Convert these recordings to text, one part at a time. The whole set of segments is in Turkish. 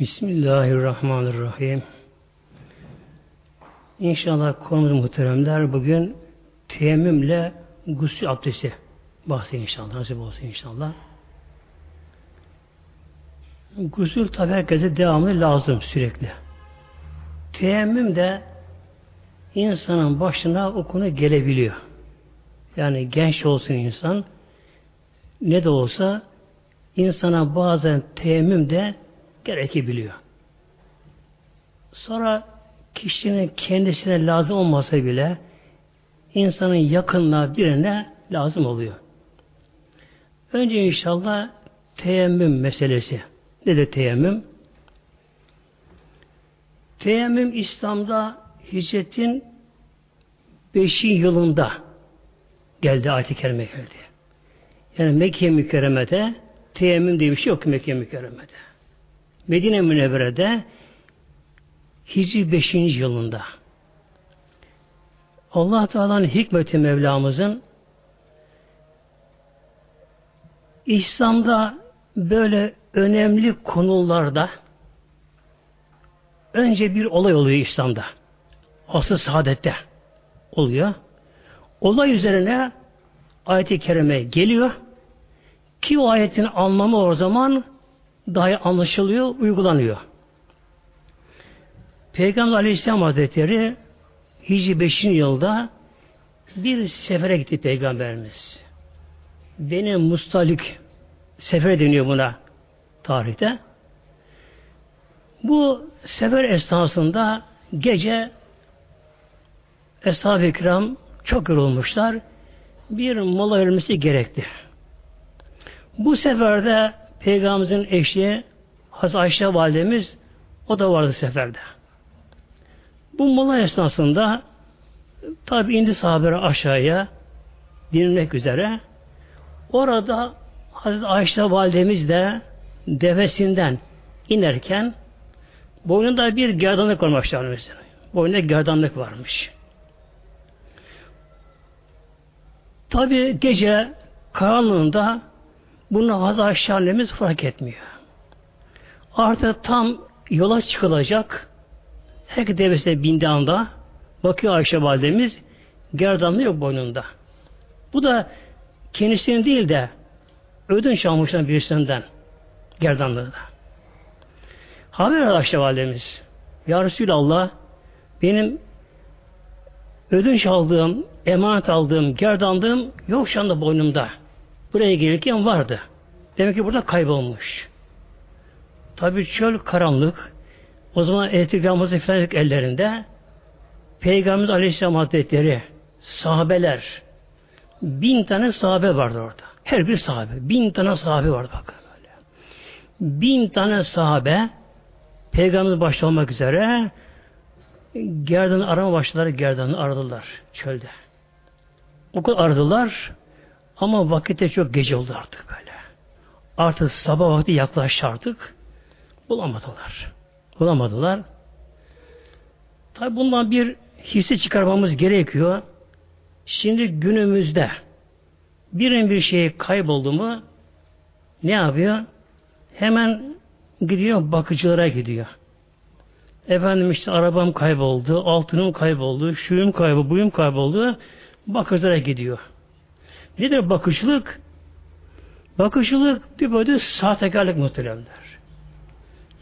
Bismillahirrahmanirrahim. İnşallah konumuz muhteremler bugün teyemmümle gusül abdesti bahsi inşallah. Nasip olsun inşallah. Gusül tabi herkese devamlı lazım sürekli. Teyemmüm de insanın başına o konu gelebiliyor. Yani genç olsun insan ne de olsa insana bazen teyemmüm de gerekebiliyor. Sonra kişinin kendisine lazım olmasa bile insanın yakınına birine lazım oluyor. Önce inşallah teyemmüm meselesi. Ne de teyemmüm? Teyemmüm İslam'da hicretin 5. yılında geldi ayet-i kerime geldi. Yani Mekke mükerremede teyemmüm diye bir şey yok Mekke mükerremede. Medine Münevvere'de Hicri 5. yılında Allah Teala'nın hikmeti Mevlamızın İslam'da böyle önemli konularda önce bir olay oluyor İslam'da. Asıl saadette oluyor. Olay üzerine ayet-i kerime geliyor ki o ayetin anlamı o zaman daha anlaşılıyor, uygulanıyor. Peygamber Aleyhisselam Hazretleri Hicri 5. yılda bir sefere gitti Peygamberimiz. Benim Mustalik sefer deniyor buna tarihte. Bu sefer esnasında gece Eshab-ı Kiram çok yorulmuşlar. Bir mola vermesi gerekti. Bu seferde Peygamberimizin eşi Hazreti Ayşe validemiz o da vardı seferde. Bu mola esnasında tabi indi sahabeler aşağıya dinlemek üzere. Orada Hazreti Ayşe validemiz de devesinden inerken boynunda bir gerdanlık varmış. Boynunda gerdanlık varmış. Tabi gece karanlığında bunu Ayşe annemiz fark etmiyor. Artık tam yola çıkılacak her devesine bindi anda bakıyor Ayşe validemiz gerdanlı yok boynunda. Bu da kendisinin değil de ödünç almışlar birisinden gerdanlığı da. Haber Ayşe validemiz Ya Resulallah benim ödünç aldığım, emanet aldığım, gerdanlığım yok şu anda boynumda. Buraya gelirken vardı. Demek ki burada kaybolmuş. Tabi çöl karanlık. O zaman elektrik lambası falan ellerinde. Peygamberimiz Aleyhisselam Hazretleri sahabeler bin tane sahabe vardı orada. Her bir sahabe. Bin tane sahabe vardı bakın böyle. Bin tane sahabe Peygamberimiz başta olmak üzere gerdanı arama başladılar, gerdanı aradılar çölde. Okul aradılar ama vakitte çok gece oldu artık böyle. Artık sabah vakti yaklaştı artık. Bulamadılar. Bulamadılar. Tabi bundan bir hisse çıkarmamız gerekiyor. Şimdi günümüzde birin bir şey kayboldu mu ne yapıyor? Hemen gidiyor bakıcılara gidiyor. Efendim işte arabam kayboldu, altınım kayboldu, şuyum kayboldu, buyum kayboldu. Bakıcılara gidiyor. Nedir bakıcılık? Bakıcılık bir böyle sahtekarlık muhteremler.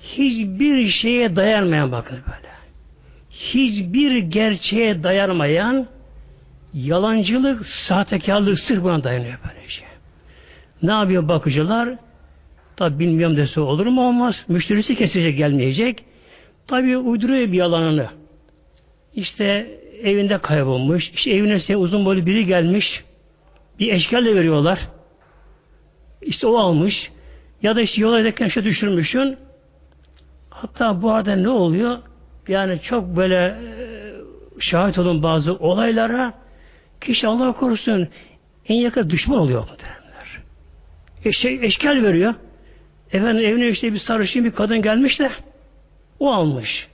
Hiçbir şeye dayanmayan bakın böyle. Hiçbir gerçeğe dayanmayan yalancılık, sahtekarlık sırf buna dayanıyor böylece. Şey. Ne yapıyor bakıcılar? Tabi bilmiyorum dese olur mu olmaz. Müşterisi kesecek gelmeyecek. Tabi uyduruyor bir yalanını. İşte evinde kaybolmuş. İşte evine uzun boylu biri gelmiş. Bir eşkalle veriyorlar. İşte o almış. Ya da işte yola giderken işte düşürmüşsün. Hatta bu arada ne oluyor? Yani çok böyle e, şahit olun bazı olaylara kişi Allah korusun en yakın düşman oluyor derler. E şey, eşkal veriyor. Efendim evine işte bir sarışın bir kadın gelmiş de o almış.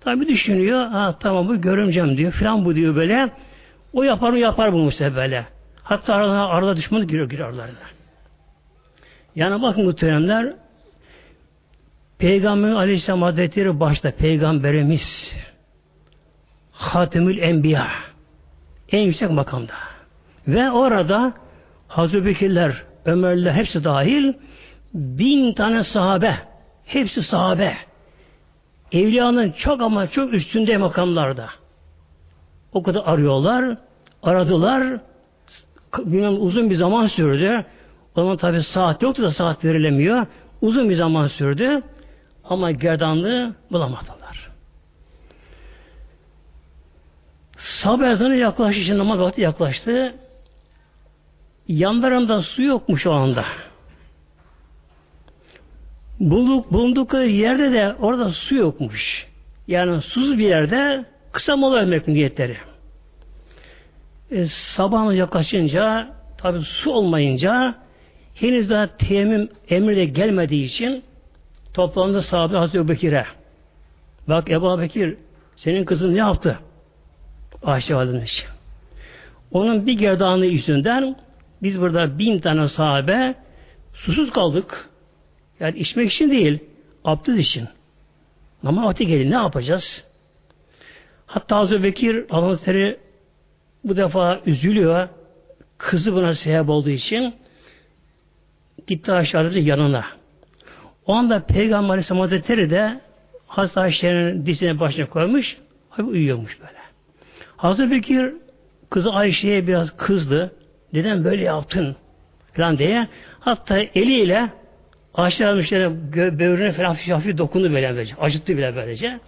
Tabi düşünüyor. Ha tamam bu görümcem diyor. Filan bu diyor böyle. O yapar o yapar bu böyle. Hatta arada, arada düşmanı giriyor giriyor aralarına. Yani bakın muhteremler Peygamber Aleyhisselam Hazretleri başta Peygamberimiz Hatemül Enbiya en yüksek makamda. Ve orada Hazreti Bekirler, Ömerler hepsi dahil bin tane sahabe hepsi sahabe evliyanın çok ama çok üstünde makamlarda. O kadar arıyorlar, aradılar. Bilmem uzun bir zaman sürdü. O zaman tabi saat yoktu da saat verilemiyor. Uzun bir zaman sürdü. Ama gerdanlığı bulamadılar. Sabah ezanı yaklaştı. Şimdi namaz vakti yaklaştı. Yanlarında su yokmuş o anda. Bulduk, bulundukları yerde de orada su yokmuş. Yani susuz bir yerde kısa mola vermek niyetleri. E, sabahın yaklaşınca tabi su olmayınca henüz daha teyemmüm emri de gelmediği için toplandı sahabe Hazreti Bekir'e. Bak Ebu Bekir senin kızın ne yaptı? Ayşe Validemiz. Onun bir gerdanlığı yüzünden biz burada bin tane sahabe susuz kaldık. Yani içmek için değil, abdest için. Ama vakti gelin ne yapacağız? Hatta Hazreti Bekir Hazretleri bu defa üzülüyor. Kızı buna sebep olduğu için gitti aşağıda yanına. O anda Peygamber Aleyhisselam Hazretleri de Hazreti Ayşe'nin dizine başına koymuş. Abi uyuyormuş böyle. Hazreti Bekir kızı Ayşe'ye biraz kızdı. Neden böyle yaptın? falan diye. Hatta eliyle aşağı müşteri böğrüne falan hafif hafif dokundu böyle böylece. Acıttı bile böylece.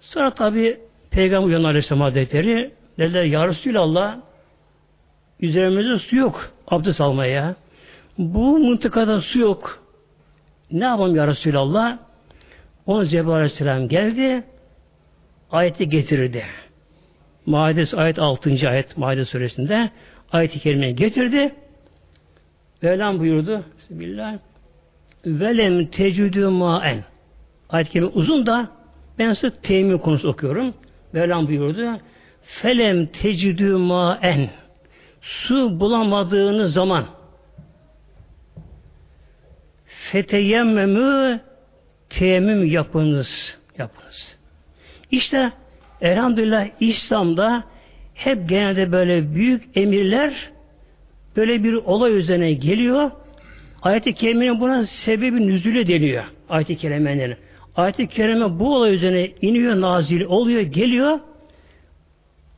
Sonra tabi Peygamber Yunan Aleyhisselam Hazretleri dediler Ya Resulallah üzerimizde su yok abdest almaya. Bu mıntıkada su yok. Ne yapalım Ya Resulallah? Onun Cebrail Aleyhisselam geldi ayeti getirirdi. Maide ayet 6. ayet Maide suresinde ayeti kerimeyi getirdi. Mevlam buyurdu. Bismillah. Velem tecüdü maen. Ayet kerime uzun da ben size temin konusu okuyorum. Mevlam buyurdu. Felem tecidü maen. Su bulamadığınız zaman feteyemmemü teyemmüm yapınız. Yapınız. İşte elhamdülillah İslam'da hep genelde böyle büyük emirler böyle bir olay üzerine geliyor. Ayet-i Kerime'nin buna sebebi nüzülü deniyor. Ayet-i Kerime'nin. Ayet-i Kerime bu olay üzerine iniyor, nazil oluyor, geliyor.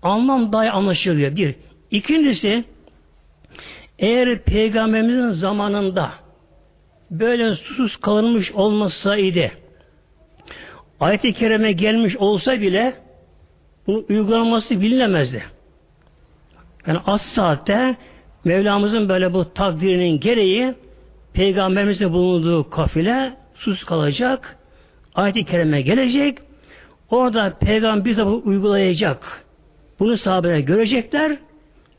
Anlam dahi anlaşılıyor. Bir. İkincisi eğer Peygamberimizin zamanında böyle susuz kalınmış olmasaydı ayet-i kerime gelmiş olsa bile bunun uygulanması bilinemezdi. Yani az saatte Mevlamızın böyle bu takdirinin gereği Peygamberimizin bulunduğu kafile sus kalacak. Ayet-i kerime gelecek. Orada peygamber bize uygulayacak. Bunu sahabeler görecekler.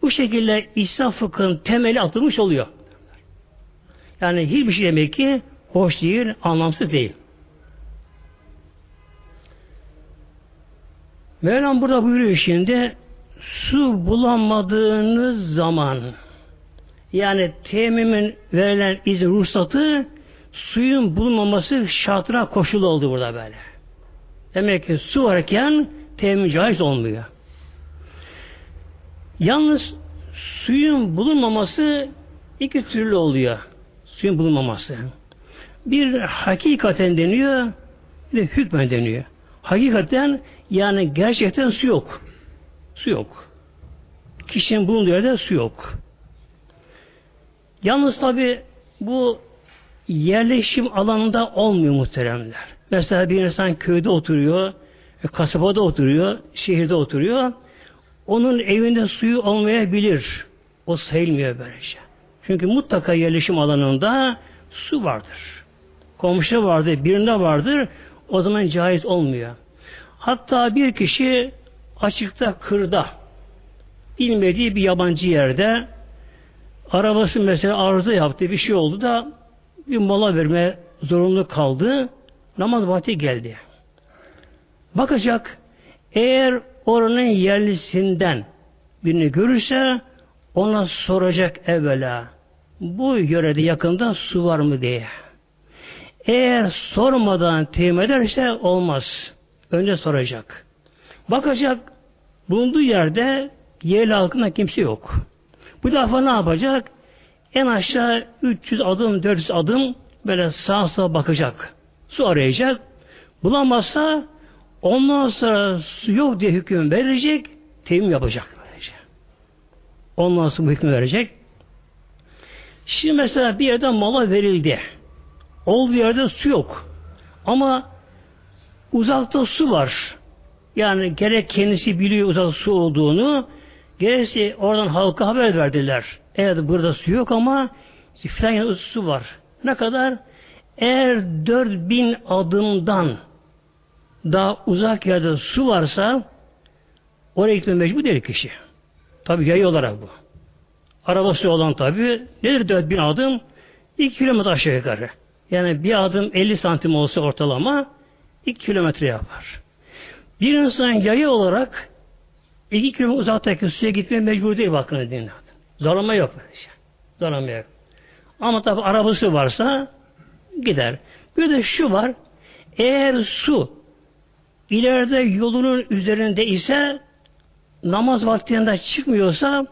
Bu şekilde İslam fıkhının temeli atılmış oluyor. Yani hiçbir şey demek ki hoş değil, anlamsız değil. Mevlam burada buyuruyor şimdi su bulamadığınız zaman yani temimin verilen izin ruhsatı suyun bulunmaması şartına koşulu oldu burada böyle. Demek ki su varken temin caiz olmuyor. Yalnız suyun bulunmaması iki türlü oluyor. Suyun bulunmaması. Bir hakikaten deniyor, bir de hükmen deniyor. Hakikaten yani gerçekten su yok. Su yok. Kişinin bulunduğu yerde su yok. Yalnız tabi bu yerleşim alanında olmuyor muhteremler. Mesela bir insan köyde oturuyor, kasabada oturuyor, şehirde oturuyor. Onun evinde suyu olmayabilir. O sayılmıyor böylece. Çünkü mutlaka yerleşim alanında su vardır. Komşu vardır, birinde vardır. O zaman caiz olmuyor. Hatta bir kişi açıkta kırda bilmediği bir yabancı yerde arabası mesela arıza yaptı bir şey oldu da bir mola verme zorunlu kaldı. Namaz vakti geldi. Bakacak eğer oranın yerlisinden birini görürse ona soracak evvela bu yörede yakında su var mı diye. Eğer sormadan teyemmüm ederse olmaz. Önce soracak. Bakacak bulunduğu yerde yerli halkında kimse yok. Bu defa ne yapacak? En aşağı 300 adım, 400 adım böyle sağa sola bakacak. Su arayacak. Bulamazsa ondan sonra su yok diye hüküm verecek, teyemmüm yapacak. Böylece. Ondan sonra bu hükmü verecek. Şimdi mesela bir yerden mala verildi. Olduğu yerde su yok. Ama uzakta su var. Yani gerek kendisi biliyor uzak su olduğunu, gerekse oradan halka haber verdiler. Evet burada su yok ama filan yerde su var. Ne kadar? Eğer 4000 adımdan daha uzak yerde su varsa oraya gitme mecbur değil kişi. Tabi yayı olarak bu. Arabası olan tabi nedir 4000 adım? 2 kilometre aşağı yukarı. Yani bir adım 50 santim olsa ortalama 2 kilometre yapar. Bir insan yayı olarak 2 kilometre uzaktaki suya gitmeye mecbur değil bakın dinle. Zorlama yok. Zorlama yok. Ama tabi arabası varsa gider. Bir de şu var. Eğer su ileride yolunun üzerinde ise namaz vaktinde çıkmıyorsa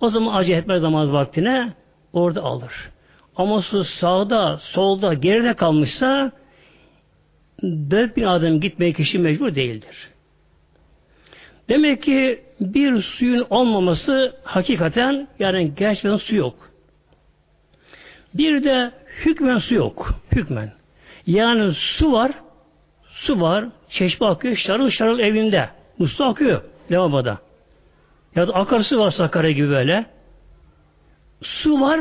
o zaman acele etmez namaz vaktine orada alır. Ama su sağda, solda, geride kalmışsa dört bin adım gitmeye kişi mecbur değildir. Demek ki bir suyun olmaması hakikaten yani gerçekten su yok. Bir de hükmen su yok. Hükmen. Yani su var, su var, çeşme akıyor, şarıl şarıl evinde. Muslu akıyor lavaboda. Ya da akarsu var Sakarya gibi böyle. Su var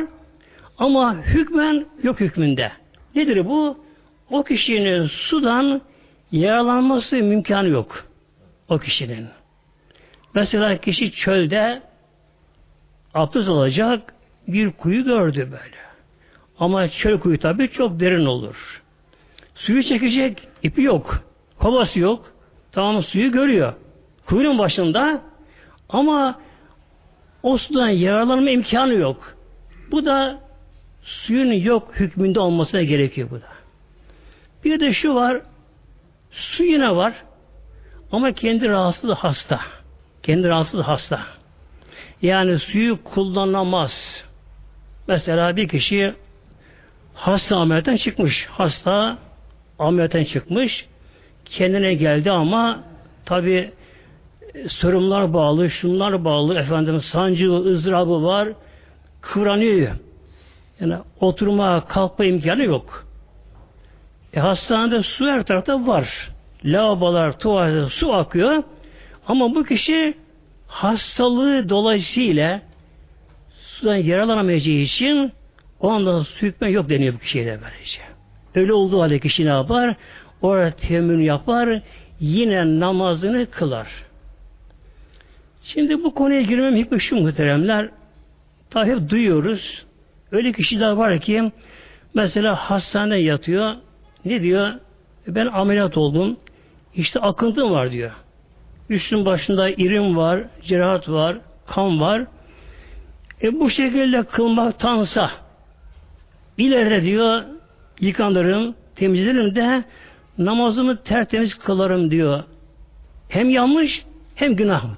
ama hükmen yok hükmünde. Nedir bu? O kişinin sudan yaralanması imkanı yok. O kişinin. Mesela kişi çölde abdest alacak bir kuyu gördü böyle. Ama çöl kuyu tabi çok derin olur. Suyu çekecek ipi yok. Kovası yok. Tamam suyu görüyor. Kuyunun başında ama o sudan yararlanma imkanı yok. Bu da suyun yok hükmünde olmasına gerekiyor bu da. Bir de şu var, su yine var ama kendi rahatsız hasta. Kendi rahatsız hasta. Yani suyu kullanamaz. Mesela bir kişi hasta ameliyatten çıkmış. Hasta ameliyatten çıkmış. Kendine geldi ama tabi sorunlar bağlı, şunlar bağlı, efendim sancı, ızdırabı var, kıvranıyor. Yani oturma, kalkma imkanı yok. E, hastanede su her tarafta var. Lavabolar, tuvalete su akıyor. Ama bu kişi hastalığı dolayısıyla sudan yaralanamayacağı için o anda su hükmen yok deniyor bu kişiye de böylece. Öyle olduğu halde kişi ne yapar? Orada temmün yapar, yine namazını kılar. Şimdi bu konuya girmem hep şu muhteremler. Tabi hep duyuyoruz. Öyle kişiler var ki mesela hastane yatıyor. Ne diyor? Ben ameliyat oldum. İşte akıntım var diyor. Üstün başında irim var, cerahat var, kan var. E bu şekilde kılmaktansa ileride diyor yıkanırım, temizlerim de namazımı tertemiz kılarım diyor. Hem yanlış hem günah mı?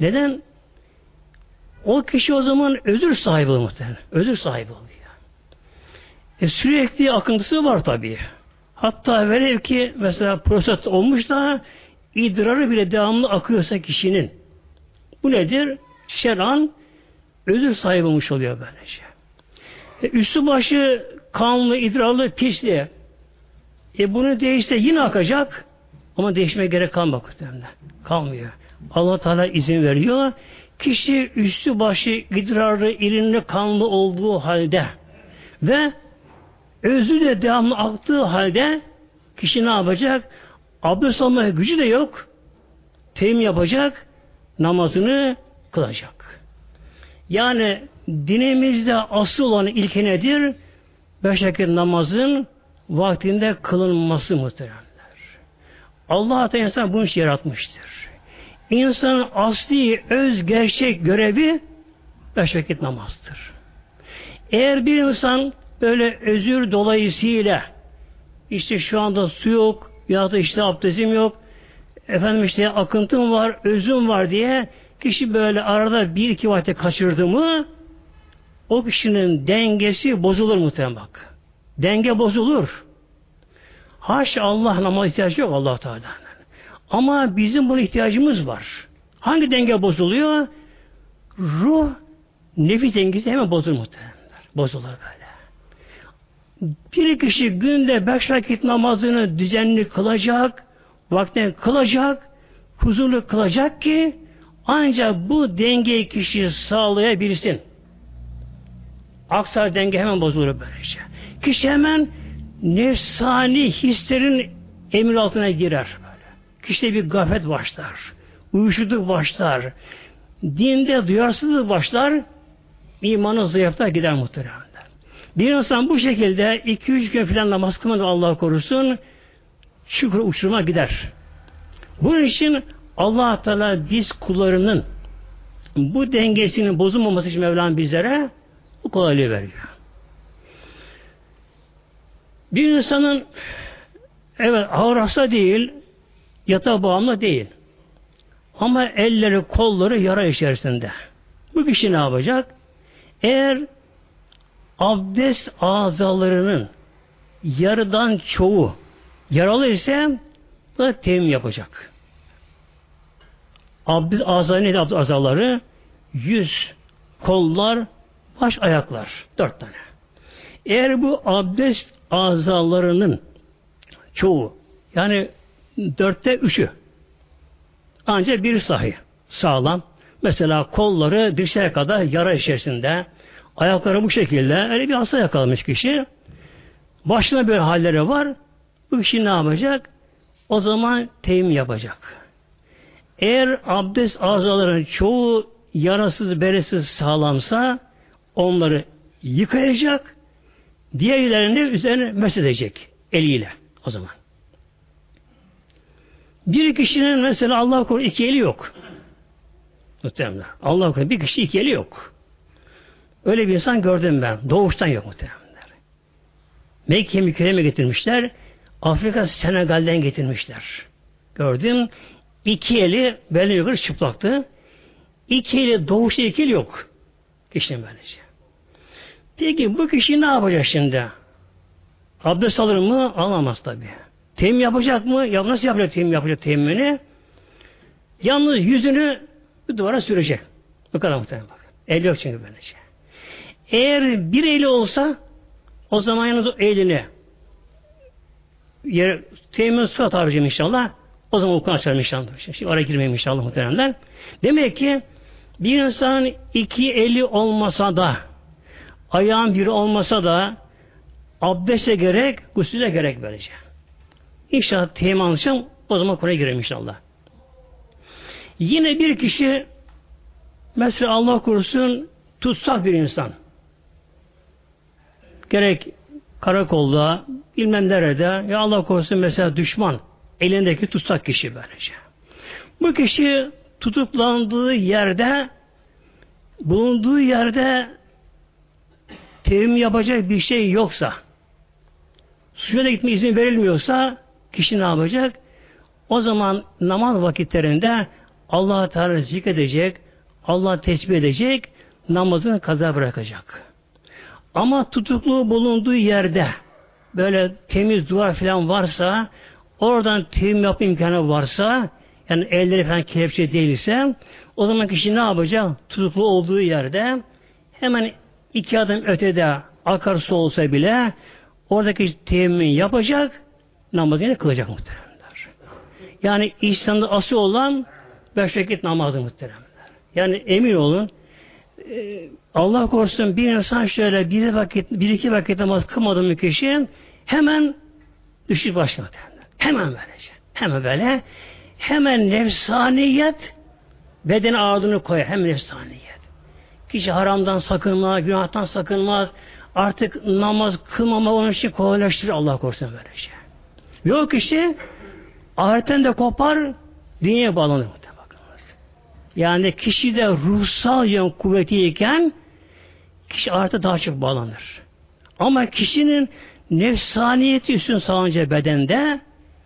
Neden? O kişi o zaman özür sahibi muhtemelen. Özür sahibi oluyor. E sürekli akıntısı var tabii. Hatta velev ki mesela prostat olmuş da idrarı bile devamlı akıyorsa kişinin. Bu nedir? Şer'an özür sahibi olmuş oluyor böylece. E, üstü başı kanlı, idrarlı, pisli. E bunu değişse yine akacak ama değişmeye gerek kalmak Kalmıyor. Allah Teala izin veriyor. Kişi üstü başı idrarlı, irinli, kanlı olduğu halde ve özü de devamlı aktığı halde kişi ne yapacak? Abdest almaya gücü de yok. Teyim yapacak, namazını kılacak. Yani dinimizde asıl olan ilke nedir? Beş vakit namazın vaktinde kılınması muhteremler. Allah Teala insan bunu yaratmıştır. İnsanın asli, öz, gerçek görevi beş vakit namazdır. Eğer bir insan böyle özür dolayısıyla işte şu anda su yok ya da işte abdestim yok efendim işte akıntım var, özüm var diye kişi böyle arada bir iki vakte kaçırdı mı o kişinin dengesi bozulur muhtemelen bak. Denge bozulur. Haş Allah namaz ihtiyacı yok Allah Teala. Ama bizim buna ihtiyacımız var. Hangi denge bozuluyor? Ruh, nefis dengesi hemen bozulur muhtemelen. Bozulur böyle. Bir kişi günde beş vakit namazını düzenli kılacak, vaktine kılacak, huzurlu kılacak ki ancak bu dengeyi kişi sağlayabilsin. Aksar denge hemen bozulur böylece. Kişi hemen nefsani hislerin emir altına girer. Böyle. Kişide bir gafet başlar. Uyuşukluk başlar. Dinde duyarsızlık başlar. imanı zayıfta gider muhteremler. Bir insan bu şekilde iki üç gün falan namaz kılmadı Allah korusun şükür uçuruma gider. Bunun için allah Teala biz kullarının bu dengesinin bozulmaması için Mevlam bizlere bu kolaylığı veriyor. Bir insanın evet ağır hasta değil, yatağa bağımlı değil. Ama elleri, kolları yara içerisinde. Bu kişi ne yapacak? Eğer abdest azalarının yarıdan çoğu yaralı ise da teyemmüm yapacak. Abdest azaları neydi abdest azaları? Yüz, kollar, baş, ayaklar. Dört tane. Eğer bu abdest azalarının çoğu yani dörtte üçü ancak bir sahi sağlam. Mesela kolları dirseğe kadar yara içerisinde ayakları bu şekilde öyle bir hasta yakalamış kişi. Başına böyle halleri var. Bu kişi ne yapacak? O zaman teyim yapacak. Eğer abdest azaların çoğu yarasız, beresiz sağlamsa onları yıkayacak, diğerlerini üzerine mesedecek eliyle o zaman. Bir kişinin mesela Allah korusun iki eli yok. Muhtemelen. Allah korusun bir kişi iki eli yok. Öyle bir insan gördüm ben. Doğuştan yok muhtemelen. Mekke mükerreme getirmişler. Afrika Senegal'den getirmişler. Gördüm. İki eli belli yukarı çıplaktı. İki eli doğuşta iki eli yok. Kişinin böylece. Peki bu kişi ne yapacak şimdi? Abdest alır mı? Alamaz tabi. Teyim yapacak mı? Ya nasıl yapacak teyim yapacak teyimini? Yalnız yüzünü bir duvara sürecek. Bu kadar muhtemelen bak. El yok çünkü böylece. Eğer bir eli olsa o zaman yalnız elini yer, temin su atar inşallah. O zaman okunu açarım inşallah. Şimdi oraya girmeyeyim inşallah muhteremler. Demek ki bir insan iki eli olmasa da ayağın biri olmasa da abdeste gerek, gusüle gerek böylece. İnşallah temin alacağım. O zaman konuya gireyim inşallah. Yine bir kişi mesela Allah korusun tutsak bir insan gerek karakolda bilmem nerede ya Allah korusun mesela düşman elindeki tutsak kişi böylece. Bu kişi tutuklandığı yerde bulunduğu yerde tevim yapacak bir şey yoksa suya da gitme izin verilmiyorsa kişi ne yapacak? O zaman namaz vakitlerinde Allah Teala zikredecek, Allah tesbih edecek, namazını kaza bırakacak. Ama tutuklu bulunduğu yerde böyle temiz duvar falan varsa oradan tevim yapma imkanı varsa yani elleri falan kelepçe değilse o zaman kişi ne yapacak? Tutuklu olduğu yerde hemen iki adım ötede akarsu olsa bile oradaki temin yapacak namazını kılacak muhteremler. Yani İslam'da asıl olan beş vakit namazı muhteremler. Yani emin olun e, Allah korusun bir insan şöyle bir vakit, bir iki vakit namaz kılmadı mı kişi hemen düşür başına Hemen böylece. Hemen böyle. Hemen nefsaniyet beden ağırlığını koyar. Hemen nefsaniyet. Kişi haramdan sakınmaz, günahtan sakınmaz. Artık namaz kılmama onun için kolaylaştırır Allah korusun böylece. Yok kişi ahiretten de kopar, dünyaya bağlanır. Yani kişi de ruhsal yön kuvvetiyken kişi ahirete daha çok bağlanır. Ama kişinin nefsaniyeti üstün sağlanca bedende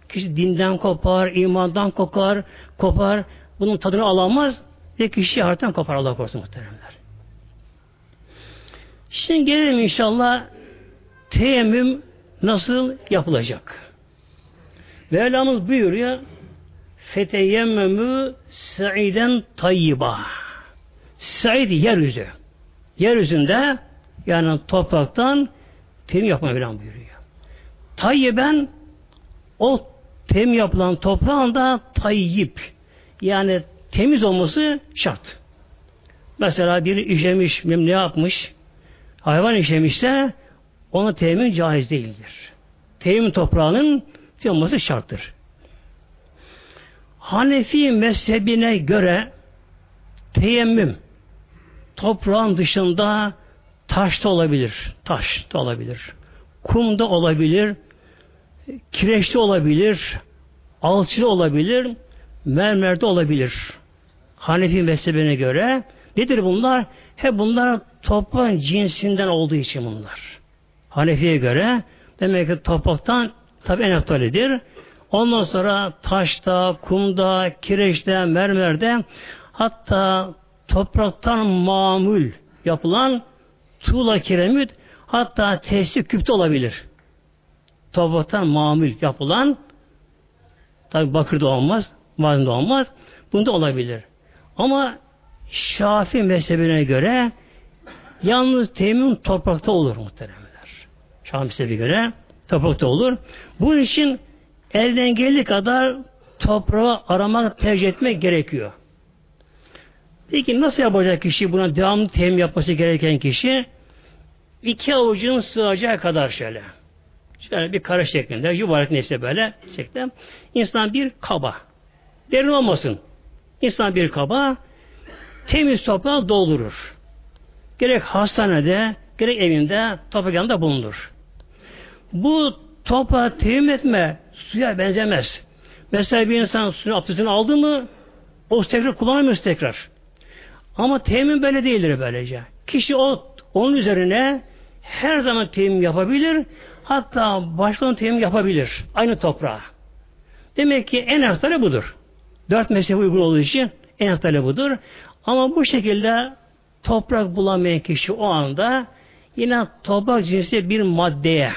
kişi dinden kopar, imandan kopar, kopar. Bunun tadını alamaz ve kişi hayattan kopar Allah korusun muhteremler. Şimdi gelelim inşallah teyemmüm nasıl yapılacak? Mevlamız buyuruyor feteyemmemü sa'iden tayyiba. Sa'id yeryüzü. Yeryüzünde yani topraktan tem yapma Mevlam buyuruyor. Tayyiben o tem yapılan toprağın da tayyip yani temiz olması şart. Mesela bir işemiş, ne yapmış, hayvan işemişse ona temin caiz değildir. Temin toprağının olması şarttır. Hanefi mezhebine göre teyemmüm toprağın dışında taş da olabilir. Taş da olabilir. Kum da olabilir. Kireçli olabilir. Alçılı olabilir. Mermerde olabilir. Hanefi mezhebine göre nedir bunlar? Hep bunlar toprağın cinsinden olduğu için bunlar. Hanefi'ye göre demek ki topraktan tabi en eftalidir. Ondan sonra taşta, kumda, kireçte, mermerde hatta topraktan mamul yapılan tuğla kiremit hatta tesir küpte olabilir. Topraktan mamul yapılan tabi bakırda olmaz, madende olmaz. Bunda olabilir. Ama Şafi mezhebine göre yalnız temin toprakta olur muhteremler. Şafi mezhebine göre toprakta olur. Bunun için elden geldiği kadar toprağı aramak, tercih etmek gerekiyor. Peki nasıl yapacak kişi buna devamlı temin yapması gereken kişi? iki avucun sığacağı kadar şöyle. Şöyle bir kare şeklinde, yuvarlak neyse böyle şeklinde. İnsan bir kaba. Derin olmasın. İnsan bir kaba temiz toprağı doldurur. Gerek hastanede, gerek evinde toprak yanında bulunur. Bu toprağı teyemmüm etme suya benzemez. Mesela bir insan suyu abdestini aldı mı o tekrar kullanamıyor tekrar. Ama teyemmüm böyle değildir böylece. Kişi o onun üzerine her zaman teyemmüm yapabilir. Hatta baştan teyemmüm yapabilir. Aynı toprağa. Demek ki en artarı budur. Dört mezhebe uygun olduğu için en artarı budur. Ama bu şekilde toprak bulamayan kişi o anda yine toprak cinsi bir maddeye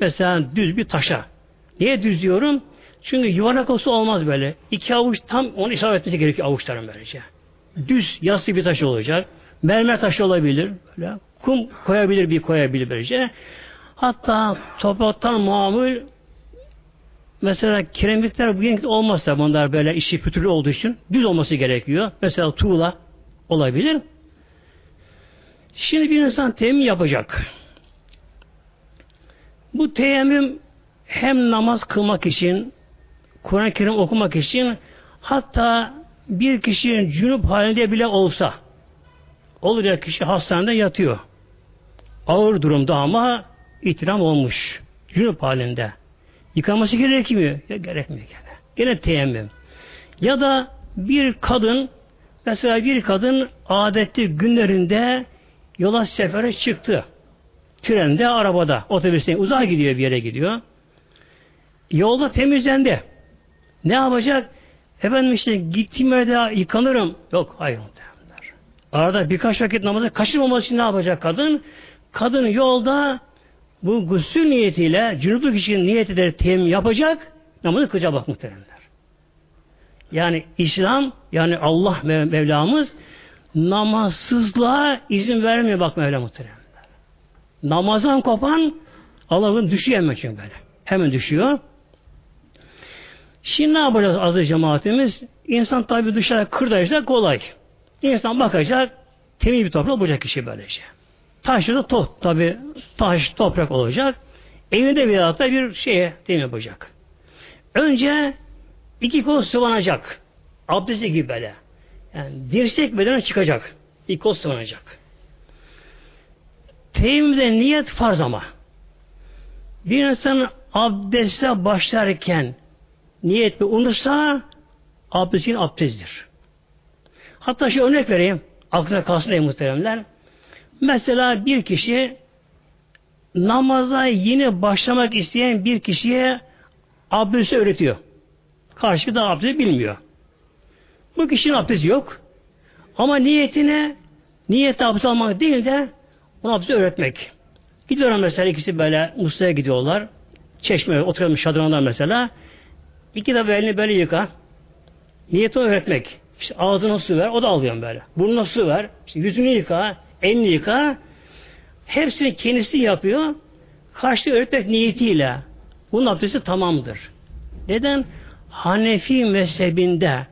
mesela düz bir taşa Niye düz diyorum? Çünkü yuvarlak olsa olmaz böyle. İki avuç tam onu isabet etmesi gerekiyor avuçların böylece. Düz, yassı bir taş olacak. Mermer taşı olabilir. Böyle. Kum koyabilir bir koyabilir böylece. Hatta topraktan mamul mesela kiremitler bugün olmazsa bunlar böyle işi pütürlü olduğu için düz olması gerekiyor. Mesela tuğla olabilir. Şimdi bir insan temin yapacak. Bu teyemmüm hem namaz kılmak için, Kur'an-ı Kerim okumak için, hatta bir kişinin cünüp halinde bile olsa, olur ya kişi hastanede yatıyor. Ağır durumda ama itiram olmuş. Cünüp halinde. Yıkaması gerekmiyor. Ya, gerekmiyor gene. Gene teyemmüm. Ya da bir kadın mesela bir kadın adetli günlerinde yola sefere çıktı. Trende, arabada, otobüste uzağa gidiyor bir yere gidiyor. Yolda temizlendi. Ne yapacak? Efendim işte gittiğim yerde yıkanırım. Yok hayır muhtemelenler. Arada birkaç vakit namazı kaçırmaması için ne yapacak kadın? Kadın yolda bu gusül niyetiyle cünupluk için niyet eder teyemmüm yapacak namazı kılacak bak muhtemelenler. Yani İslam yani Allah Mevlamız namazsızlığa izin vermiyor bak Mevla muhtemelenler. Namazdan kopan Allah'ın düşüyor hemen çünkü böyle. Hemen düşüyor. Şimdi ne yapacağız azı cemaatimiz? İnsan tabi dışarı kırdaysa kolay. İnsan bakacak, temiz bir toprak bulacak kişi böylece. Taşlı da top, tabi taş, toprak olacak. Evinde bir hatta bir şeye temiz yapacak. Önce iki kol sıvanacak. Abdesti gibi böyle. Yani dirsek bedene çıkacak. İki kol sıvanacak. Teyimde niyet farz ama. Bir insan abdeste başlarken niyet bir unutsa abdestin abdesttir. Hatta şu örnek vereyim. Aklına kalsın ey muhteremler. Mesela bir kişi namaza yeni başlamak isteyen bir kişiye abdesti öğretiyor. Karşı da abdesti bilmiyor. Bu kişinin abdesti yok. Ama niyetine niyet abdest almak değil de ona abdesti öğretmek. Gidiyorlar mesela ikisi böyle Musa'ya gidiyorlar. Çeşme oturuyormuş şadranlar mesela. İki de elini böyle yıka. Niyeti öğretmek. İşte ağzına su ver, o da alıyor böyle. Burnuna su ver, işte yüzünü yıka, elini yıka. Hepsini kendisi yapıyor. Karşı öğretmek niyetiyle. Bunun abdesti tamamdır. Neden? Hanefi mezhebinde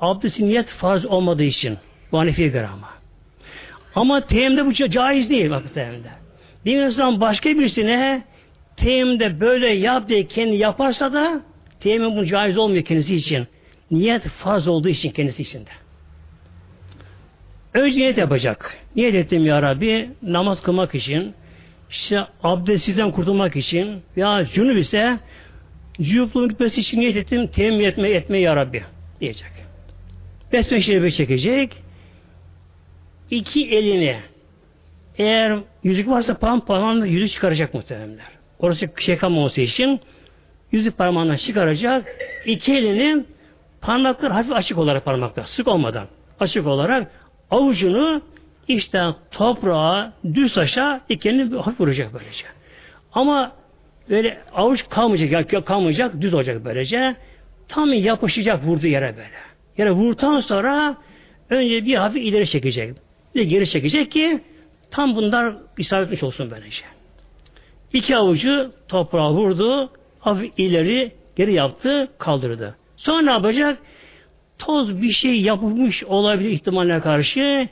abdesti niyet farz olmadığı için. Bu Hanefi'ye göre ama. Ama teyemmde bu caiz değil bak teyemmde. Bir insan başka birisine teyemmde böyle yap diye kendi yaparsa da teyemmüm bu caiz olmuyor kendisi için. Niyet farz olduğu için kendisi içinde. Önce niyet yapacak. Niyet ettim ya Rabbi namaz kılmak için, işte abdestsizden kurtulmak için ya cünüp ise cünüplüğün gitmesi için niyet ettim temin etme, etme ya Rabbi diyecek. Besmele şerifi çekecek. İki elini eğer yüzük varsa parmağın parmağında yüzük çıkaracak muhtemelenler. Orası şey kalmaması için yüzük parmağından çıkaracak. İki elinin parmaklar hafif açık olarak parmaklar. Sık olmadan. Açık olarak avucunu işte toprağa, düz taşa dikenini hafif vuracak böylece. Ama böyle avuç kalmayacak, kalmayacak, düz olacak böylece. Tam yapışacak vurduğu yere böyle. Yani vurduktan sonra önce bir hafif ileri çekecek. Bir geri çekecek ki tam bunlar isabetmiş olsun böylece. İki avucu toprağa vurdu, hafif ileri geri yaptı, kaldırdı. Sonra ne yapacak? Toz bir şey yapılmış olabilir ihtimaline karşı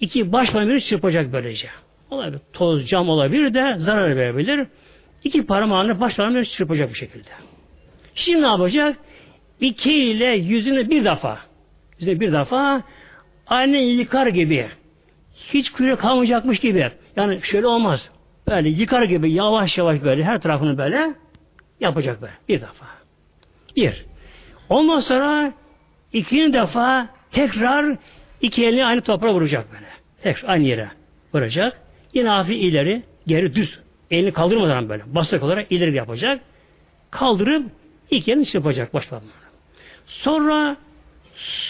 iki baş parmağını çırpacak böylece. Olabilir. Toz, cam olabilir de zarar verebilir. İki parmağını baş parmağını çırpacak bu şekilde. Şimdi ne yapacak? İki ile yüzünü bir defa yüzünü bir defa aynen yıkar gibi hiç kuyruğu kalmayacakmış gibi yani şöyle olmaz. Böyle yıkar gibi yavaş yavaş böyle her tarafını böyle yapacak böyle bir defa. Bir. Ondan sonra ikinci defa tekrar iki elini aynı toprağa vuracak böyle. Tekrar aynı yere vuracak. Yine hafif ileri, geri düz. Elini kaldırmadan böyle basık olarak ileri yapacak. Kaldırıp iki elini yapacak baş. Sonra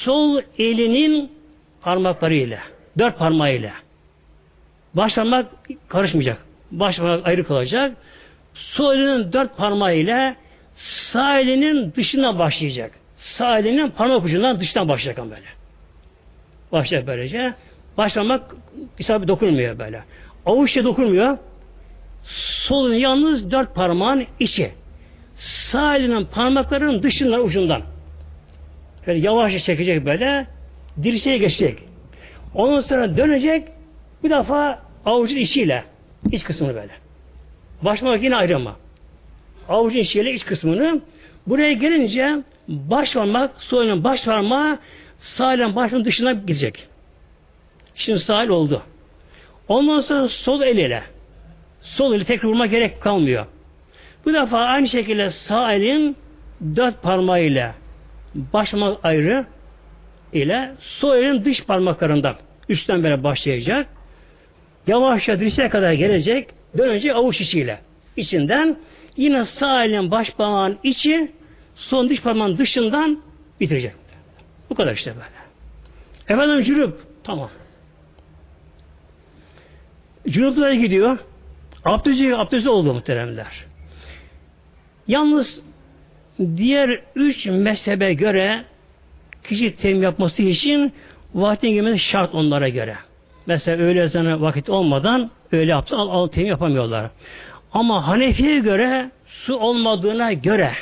sol elinin parmaklarıyla, dört parmağıyla baş parmak karışmayacak. Baş ayrı kalacak. Sol elinin dört parmağıyla sağ elinin dışına başlayacak. Sağ elinin parmak ucundan dıştan başlayacak böyle. Başlayacak böylece. Başlamak isabet dokunmuyor böyle. Avuçça dokunmuyor. Solun yalnız dört parmağın içi. Sağ elinin parmaklarının dışından ucundan. Böyle yavaşça çekecek böyle. Dirseğe geçecek. Ondan sonra dönecek. Bir defa avucun içiyle. iç kısmını böyle. Başlamak yine ayrı ama avucun içiyle iç kısmını buraya gelince baş parmak sol baş parmağı sağ elin baş dışına gidecek. Şimdi sağ oldu. Ondan sonra sol el ile sol eli tekrar vurma gerek kalmıyor. Bu defa aynı şekilde sağ elin dört parmağıyla baş parmak ayrı ile sol elin dış parmaklarından üstten böyle başlayacak. Yavaşça dirseğe kadar gelecek. Dönecek avuç içiyle. içinden Yine sağ elin baş parmağın içi son diş parmağın dışından bitirecek. Bu kadar işte böyle. Efendim cürüp tamam. Cünuplara gidiyor. Abdüzü, abdüzü oldu muhteremler. Yalnız diğer üç mezhebe göre kişi tem yapması için vaktin girmesi şart onlara göre. Mesela öğle ezanı vakit olmadan öyle yapsa al, al tem yapamıyorlar. Ama Hanefi'ye göre su olmadığına göre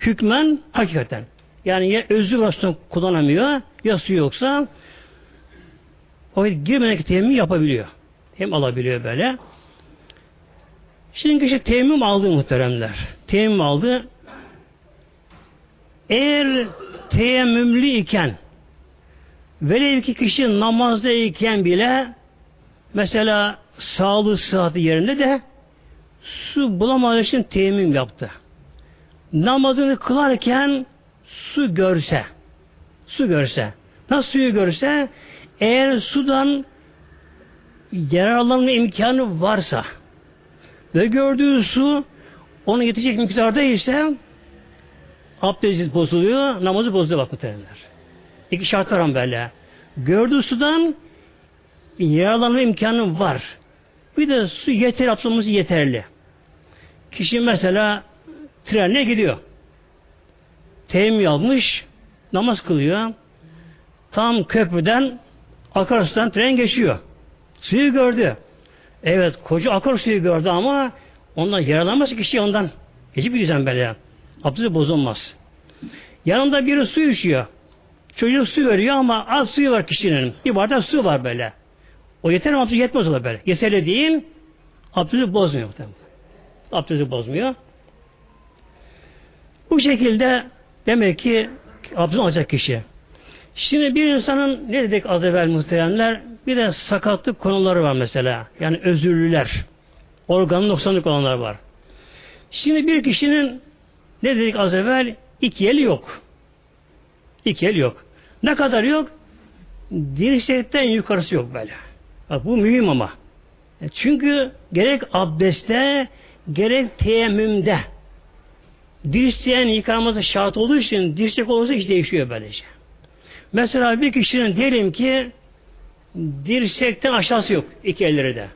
hükmen hakikaten yani ya özlü vasıfını kullanamıyor ya su yoksa o girmeden teyemmüm yapabiliyor. Hem alabiliyor böyle. Şimdi kişi teyemmüm aldı muhteremler. Teyemmüm aldı. Eğer teyemmümlü iken velev ki kişi namazda iken bile mesela sağlığı sıhhati yerinde de su bulamadığı için teyemmüm yaptı. Namazını kılarken su görse, su görse, nasıl suyu görse, eğer sudan yararlanma imkanı varsa, ve gördüğü su onu yetecek miktarda ise abdesti bozuluyor, namazı bozuluyor bak muhtemelenler. İki şart var böyle. Gördüğü sudan yararlanma imkanı var. Bir de su yeter atılması yeterli. Kişi mesela trenle gidiyor. Teyemmüm yapmış, namaz kılıyor. Tam köprüden akarsudan tren geçiyor. Suyu gördü. Evet koca akar suyu gördü ama ondan yaralanmaz kişi ondan. Geçip gideceğim böyle. Abdesti bozulmaz. Yanında biri su içiyor. Çocuk su veriyor ama az suyu var kişinin. Bir bardak su var böyle. O yeter mi abdesti yetmez olur böyle. Yeterli değil. Abdesti bozmuyor. Abdesti bozmuyor. Bu şekilde demek ki abdest alacak kişi. Şimdi bir insanın ne dedik az evvel muhteremler bir de sakatlık konuları var mesela. Yani özürlüler. Organın noksanlık olanlar var. Şimdi bir kişinin ne dedik az evvel iki eli yok. İki el yok. Ne kadar yok? Dirsekten yukarısı yok böyle. Bak bu mühim ama. E çünkü gerek abdestte gerek teyemmümde dirseğin yıkanması şart olduğu için dirsek olursa hiç değişiyor böylece. Mesela bir kişinin diyelim ki dirsekten aşağısı yok iki elleri de.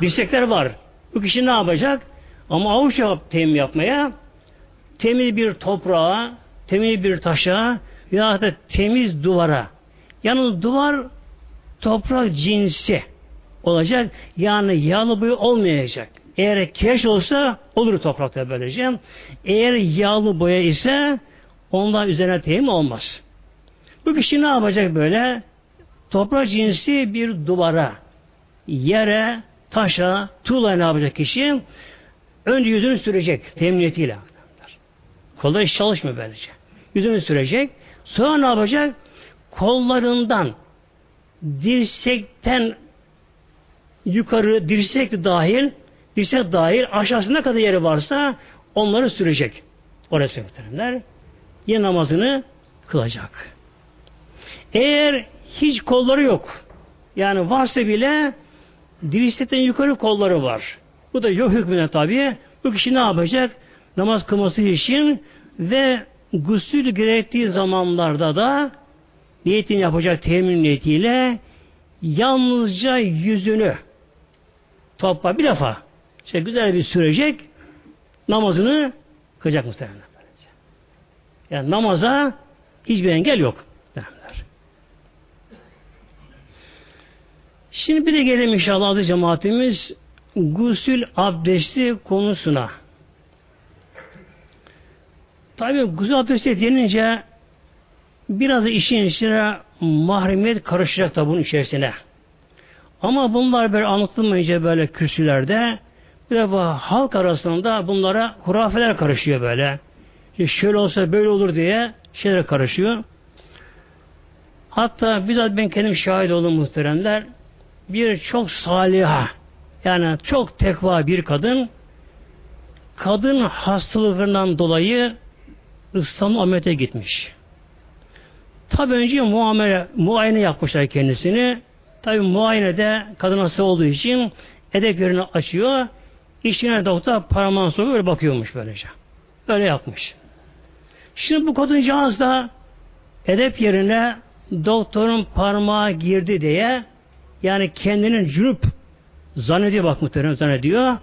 Dirsekler var. Bu kişi ne yapacak? Ama avuç yap, teyemmüm yapmaya temiz bir toprağa, temiz bir taşa ya da temiz duvara. Yalnız duvar toprak cinsi olacak. Yani yağlı boya olmayacak. Eğer kireç olsa olur toprakta böylece. Eğer yağlı boya ise ondan üzerine teyim olmaz. Bu kişi ne yapacak böyle? Toprak cinsi bir duvara, yere, taşa, tuğla ne yapacak kişi? Önce yüzünü sürecek temniyetiyle. Kolları hiç çalışmıyor böylece. Yüzünü sürecek. Sonra ne yapacak? Kollarından dirsekten yukarı dirsek dahil dirsek dahil aşağısına kadar yeri varsa onları sürecek. Orası muhteremler. Yine namazını kılacak. Eğer hiç kolları yok yani varsa bile dirsekten yukarı kolları var. Bu da yok hükmüne tabi. Bu kişi ne yapacak? Namaz kılması için ve gusül gerektiği zamanlarda da niyetini yapacak temin niyetiyle yalnızca yüzünü topla bir defa işte güzel bir sürecek namazını kılacak muhtemelen. Yani namaza hiçbir engel yok. Derler. Şimdi bir de gelelim inşallah adı cemaatimiz gusül abdesti konusuna. Tabi gusül abdesti denince biraz da işin içine mahremiyet karışacak da bunun içerisine. Ama bunlar böyle anlatılmayınca böyle kürsülerde bir de bu halk arasında bunlara hurafeler karışıyor böyle. İşte şöyle olsa böyle olur diye şeyler karışıyor. Hatta biraz ben kendim şahit oldum muhteremler. Bir çok saliha yani çok tekva bir kadın kadın hastalıklarından dolayı İstanbul ameliyata gitmiş. Tabi önce muamele, muayene yapmışlar kendisini. Tabi muayenede kadın hasta olduğu için edep yerini açıyor. İşine doktor parmağını sokuyor böyle bakıyormuş böylece. Öyle yapmış. Şimdi bu kadıncağız da edep yerine doktorun parmağı girdi diye yani kendinin cünüp zannediyor bak muhtemelen zannediyor.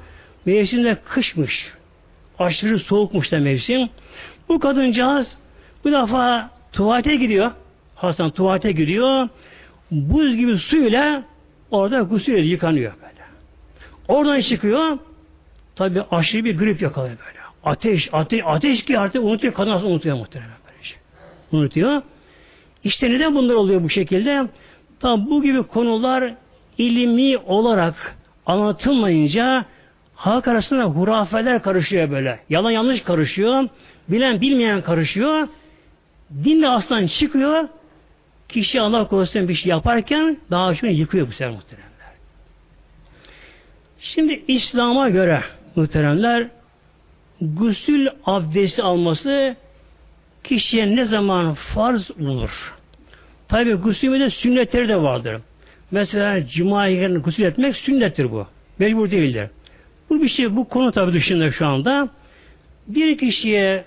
Mevsimde kışmış. Aşırı soğukmuş da mevsim. Bu kadıncağız bu defa tuvalete gidiyor. Hasan tuvalete gidiyor. Buz gibi suyla orada gusül ediyor, yıkanıyor böyle. Oradan çıkıyor. Tabi aşırı bir grip yakalıyor böyle. Ateş, ateş, ateş ki artık unutuyor. Kadın unutuyor muhtemelen böyle şey. Unutuyor. İşte neden bunlar oluyor bu şekilde? Tabi bu gibi konular ilmi olarak anlatılmayınca halk arasında hurafeler karışıyor böyle. Yalan yanlış karışıyor. Bilen bilmeyen karışıyor. Dinle aslan çıkıyor. Kişi Allah korusun bir şey yaparken daha çok yıkıyor bu sefer muhteremler. Şimdi İslam'a göre muhteremler gusül abdesti alması kişiye ne zaman farz olur? Tabi gusülde sünnetleri de vardır. Mesela cuma gusül etmek sünnettir bu. Mecbur değildir. Bu bir şey, bu konu tabi dışında şu anda. Bir kişiye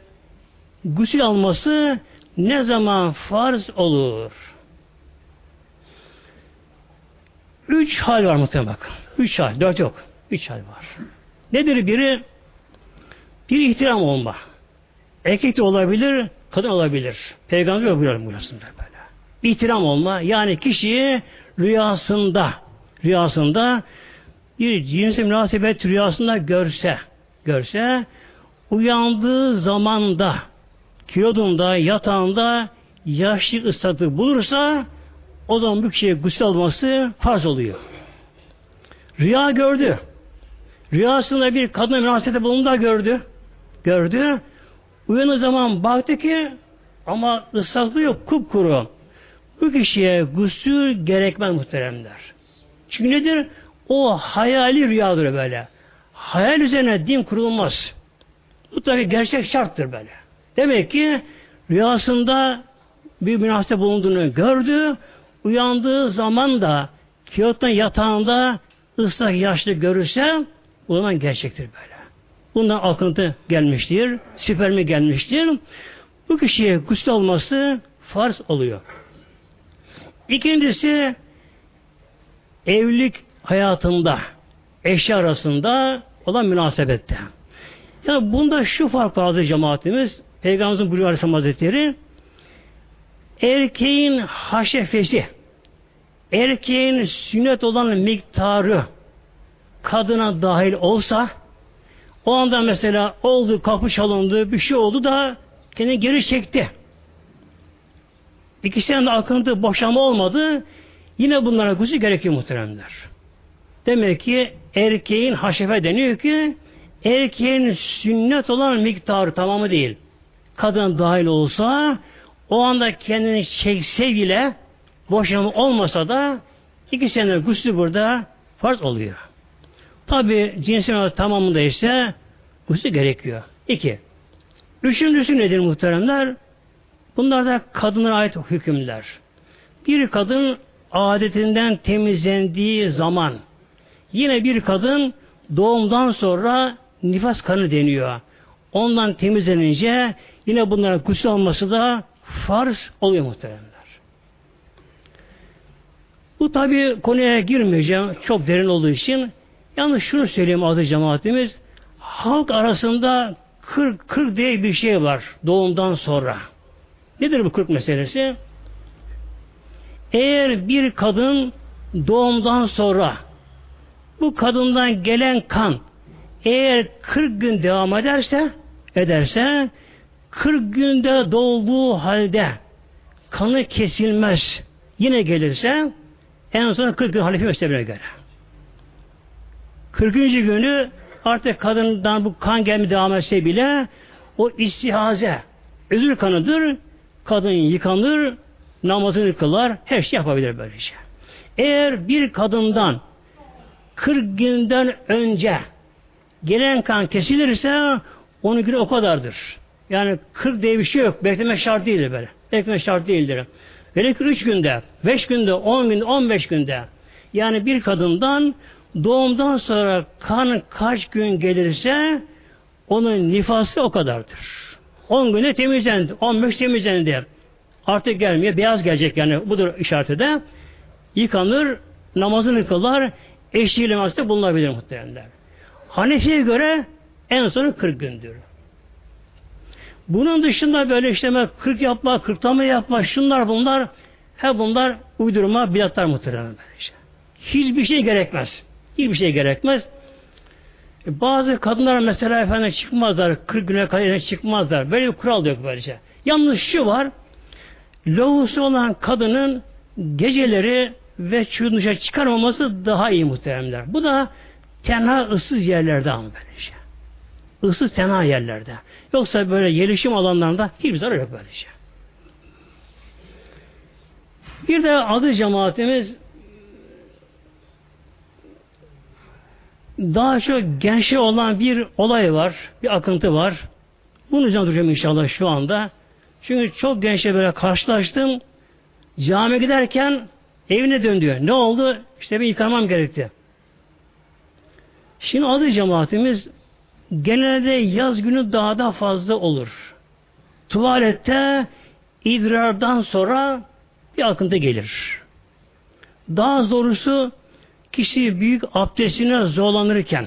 gusül alması ne zaman farz olur? Üç hal var muhtemelen bakın. Üç hal, dört yok. Üç hal var. Nedir biri? Bir ihtiram olma. Erkek de olabilir, kadın olabilir. Peygamber buyuruyor buyursun böyle. İhtiram olma. Yani kişiyi rüyasında rüyasında bir cinsi münasebet rüyasında görse görse uyandığı zamanda kilodunda, yatağında yaşlı ıslatı bulursa o zaman bu kişiye gusül alması farz oluyor. Rüya gördü. Rüyasında bir kadın münasebete bulundu gördü. Gördü. Uyanı zaman baktı ki ama ıslaklığı yok kupkuru. Bu kişiye gusül gerekmez muhteremler. Çünkü nedir? O hayali rüyadır böyle. Hayal üzerine din kurulmaz. Tabi gerçek şarttır böyle. Demek ki rüyasında bir münasebet bulunduğunu gördü. Uyandığı zaman da Kiyot'tan yatağında ıslak yaşlı görürse o zaman gerçektir böyle. Bundan akıntı gelmiştir, süpermi gelmiştir. Bu kişiye gusül olması farz oluyor. İkincisi evlilik hayatında eşya arasında olan münasebette. Yani bunda şu fark vardır cemaatimiz. Peygamberimizin buyuruyor Aleyhisselam Hazretleri erkeğin haşefesi erkeğin sünnet olan miktarı kadına dahil olsa o anda mesela oldu kapı çalındı bir şey oldu da kendini geri çekti. İkisinden de akıntı boşama olmadı. Yine bunlara gusül gerekiyor muhteremler. Demek ki erkeğin haşefe deniyor ki erkeğin sünnet olan miktarı tamamı değil. Kadın dahil olsa o anda kendini çekse bile boşanma olmasa da iki sene gusül burada farz oluyor. Tabi cinsin tamamında ise gusül gerekiyor. İki. Üçüncüsü nedir muhteremler? Bunlar da kadınlara ait hükümler. Bir kadın adetinden temizlendiği zaman yine bir kadın doğumdan sonra nifas kanı deniyor. Ondan temizlenince yine bunlara gusül olması da farz oluyor muhteremler. Bu tabi konuya girmeyeceğim. Çok derin olduğu için. Yalnız şunu söyleyeyim adı cemaatimiz. Halk arasında 40, 40 diye bir şey var doğumdan sonra. Nedir bu 40 meselesi? Eğer bir kadın doğumdan sonra bu kadından gelen kan eğer 40 gün devam ederse ederse 40 günde dolduğu halde kanı kesilmez yine gelirse en son 40 gün halife mezhebine göre. 40. günü artık kadından bu kan gelme devam etse bile o istihaze özür kanıdır. Kadın yıkanır, namazını kılar, her şey yapabilir böylece. Eğer bir kadından 40 günden önce gelen kan kesilirse onun günü o kadardır. Yani 40 diye bir şey yok. Beklemek şart değildir böyle. Beklemek şart değildir. Gerekir 3 günde, 5 günde, 10 günde, 15 günde. Yani bir kadından doğumdan sonra kan kaç gün gelirse onun nifası o kadardır. 10 günde temizlendi, 15 temizlendi. Artık gelmiyor, beyaz gelecek yani budur işareti de. Yıkanır, namazını kılar, eşliğiyle namazda bulunabilir muhtemelenler. Hanefi'ye göre en sonu 40 gündür. Bunun dışında böyle işleme 40 yapma, 40'lama yapma, şunlar bunlar hep bunlar uydurma bidatlar muhtemelen. Işte. Hiçbir şey gerekmez. Hiçbir şey gerekmez. E, bazı kadınlar mesela efendim çıkmazlar. 40 güne kadar çıkmazlar. Böyle bir kural yok böylece. Yalnız şu var. Lohusu olan kadının geceleri ve dışarı çıkarmaması daha iyi muhteremler. Bu da tenha ıssız yerlerde ama böylece. Issız tenha yerlerde. Yoksa böyle yerleşim alanlarında hiçbir zarar yok böylece. Bir de adı cemaatimiz daha çok gençli olan bir olay var, bir akıntı var. Bunu üzerine duracağım inşallah şu anda. Çünkü çok gençle böyle karşılaştım. Camiye giderken evine dön. Ne oldu? İşte bir yıkamam gerekti. Şimdi adı cemaatimiz genelde yaz günü daha da fazla olur. Tuvalette idrardan sonra bir akıntı gelir. Daha doğrusu kişi büyük abdestine zorlanırken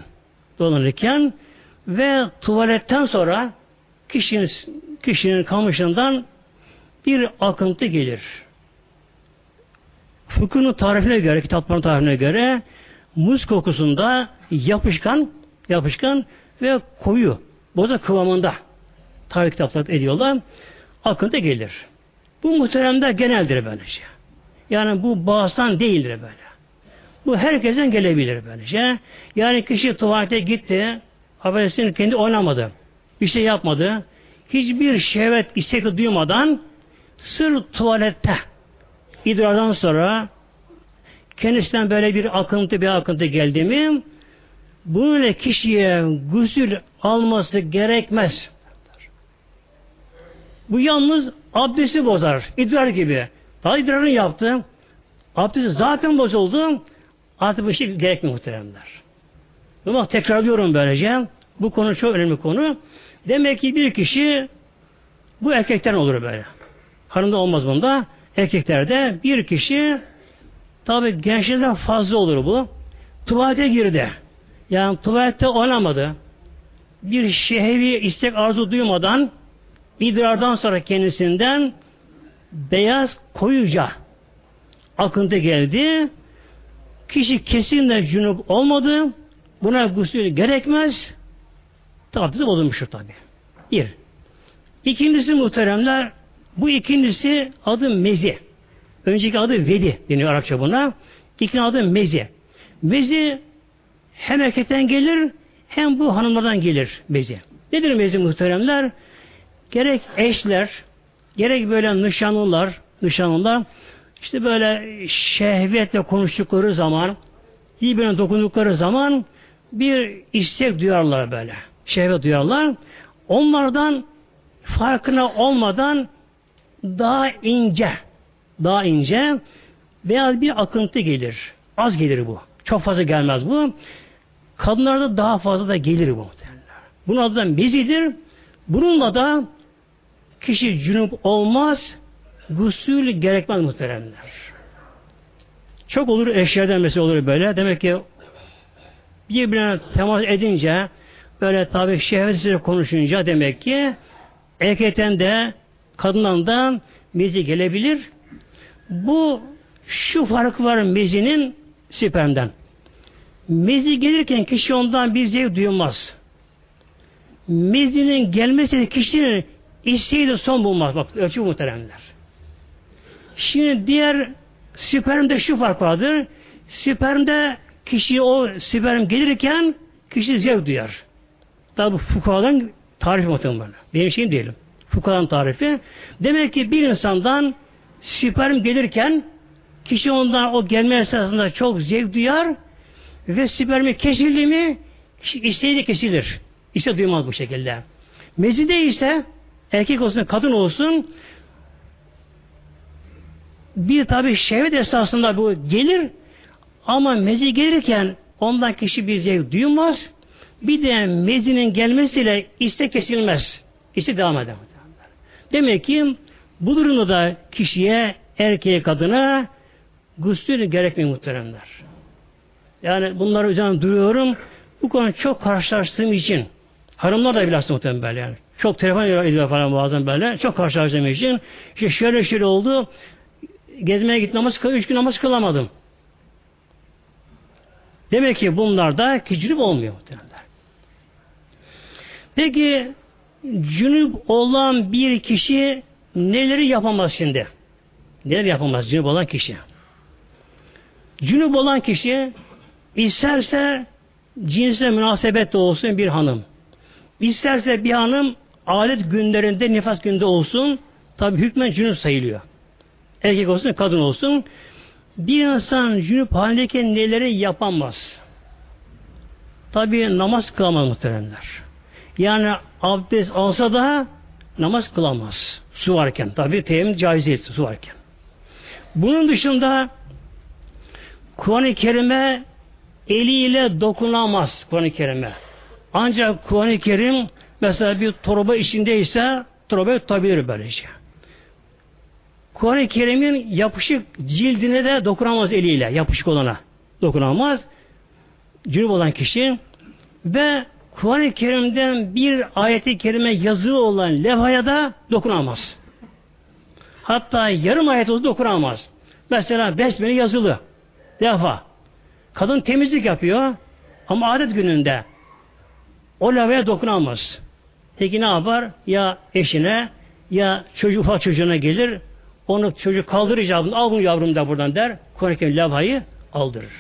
dolanırken ve tuvaletten sonra kişinin kişinin kamışından bir akıntı gelir. Fıkhının tarifine göre, kitapların tarifine göre muz kokusunda yapışkan, yapışkan ve koyu, boza kıvamında tarih kitapları ediyorlar. Akıntı gelir. Bu muhteremde geneldir böylece. Yani bu bağıstan değildir böyle. Bu herkesten gelebilir böylece. Yani kişi tuvalete gitti, affedersin kendi oynamadı, bir şey yapmadı, hiçbir şehvet istekli duymadan sır tuvalette idrardan sonra kendisinden böyle bir akıntı bir akıntı geldi mi bununla kişiye gusül alması gerekmez. Bu yalnız abdesti bozar. İdrar gibi. Daha idrarını yaptı. Abdesti zaten bozuldu. Artık bu şey gerekmiyor muhteremler. Ama tekrarlıyorum böylece. Bu konu çok önemli konu. Demek ki bir kişi bu erkekten olur böyle. Hanımda olmaz bunda. Erkeklerde bir kişi tabi gençlerden fazla olur bu. Tuvalete girdi. Yani tuvalette oynamadı. Bir şehvi istek arzu duymadan idrardan sonra kendisinden beyaz koyuca akıntı geldi. Kişi kesinlikle cunup olmadı. Buna gusül gerekmez. Abdesti bozulmuştur tabi. Bir. İkincisi muhteremler bu ikincisi adı mezi. Önceki adı vedi deniyor Arapça buna. İkinci adı mezi. Mezi hem erkekten gelir hem bu hanımlardan gelir mezi. Nedir mezi muhteremler? Gerek eşler, gerek böyle nişanlılar, nişanlılar işte böyle şehvetle konuştukları zaman, birbirine dokundukları zaman bir istek duyarlar böyle. Şehvet duyarlar. Onlardan farkına olmadan daha ince, daha ince beyaz bir akıntı gelir. Az gelir bu. Çok fazla gelmez bu. Kadınlarda daha fazla da gelir bu. Bunun adı da mezidir. Bununla da kişi cünüp olmaz, gusül gerekmez muhteremler. Çok olur eşlerden mesela olur böyle. Demek ki birbirine temas edince böyle tabi şehvetsiz konuşunca demek ki erkekten de kadından da mezi gelebilir. Bu şu fark var mezinin spermden. Mezi gelirken kişi ondan bir zevk duymaz. Mezinin gelmesi kişinin isteği de son bulmaz. Bak ölçü muhteremler. Şimdi diğer spermde şu fark vardır. Spermde kişi o sperm gelirken kişi zevk duyar. Tabi fukahadan tarif muhtemelen. Benim şeyim diyelim. Fukahadan tarifi. Demek ki bir insandan sperm gelirken kişi ondan o gelme esnasında çok zevk duyar ve spermi kesildi mi isteği de kesilir. İşte duymaz bu şekilde. Mezide ise erkek olsun kadın olsun bir tabi şehvet esasında bu gelir ama mezi gelirken ondan kişi bir zevk duymaz. Bir de mezinin gelmesiyle istek kesilmez. İstek devam eder. Demek ki bu durumda da kişiye erkeğe kadına gusül gerekmiyor muhteremler. Yani bunları üzerine duruyorum. Bu konu çok karşılaştığım için hanımlar da bilhassa muhtemelen böyle yani. Çok telefon ediyor falan bazen böyle. Çok karşılaştığım için işte şöyle şöyle oldu. Gezmeye git namaz kıl, üç gün namaz kılamadım. Demek ki bunlarda ki olmuyor muhtemelen. Peki cünüp olan bir kişi neleri yapamaz şimdi? Neler yapamaz cünüp olan kişi? Cünüp olan kişi isterse cinsel münasebette olsun bir hanım. İsterse bir hanım alet günlerinde nifas günde olsun tabi hükmen cünüp sayılıyor. Erkek olsun kadın olsun bir insan cünüp halindeyken neleri yapamaz? Tabi namaz kılamaz muhteremler. Yani abdest alsa da namaz kılamaz. Su varken. Tabi teyemmüm caiz su varken. Bunun dışında Kur'an-ı Kerim'e eliyle dokunamaz Kur'an-ı Kerim'e. Ancak Kur'an-ı Kerim mesela bir torba içindeyse torba tutabilir böylece. Kur'an-ı Kerim'in yapışık cildine de dokunamaz eliyle, yapışık olana dokunamaz. Cünüp olan kişi ve Kur'an-ı Kerim'den bir ayeti kerime yazılı olan levhaya da dokunamaz. Hatta yarım ayet olsa dokunamaz. Mesela besmele yazılı. Levha. Kadın temizlik yapıyor ama adet gününde o levhaya dokunamaz. Peki ne yapar? Ya eşine ya çocuk ufak çocuğuna gelir onu çocuk kaldıracağım, al bunu yavrum da buradan der. Kur'an-ı levhayı aldırır.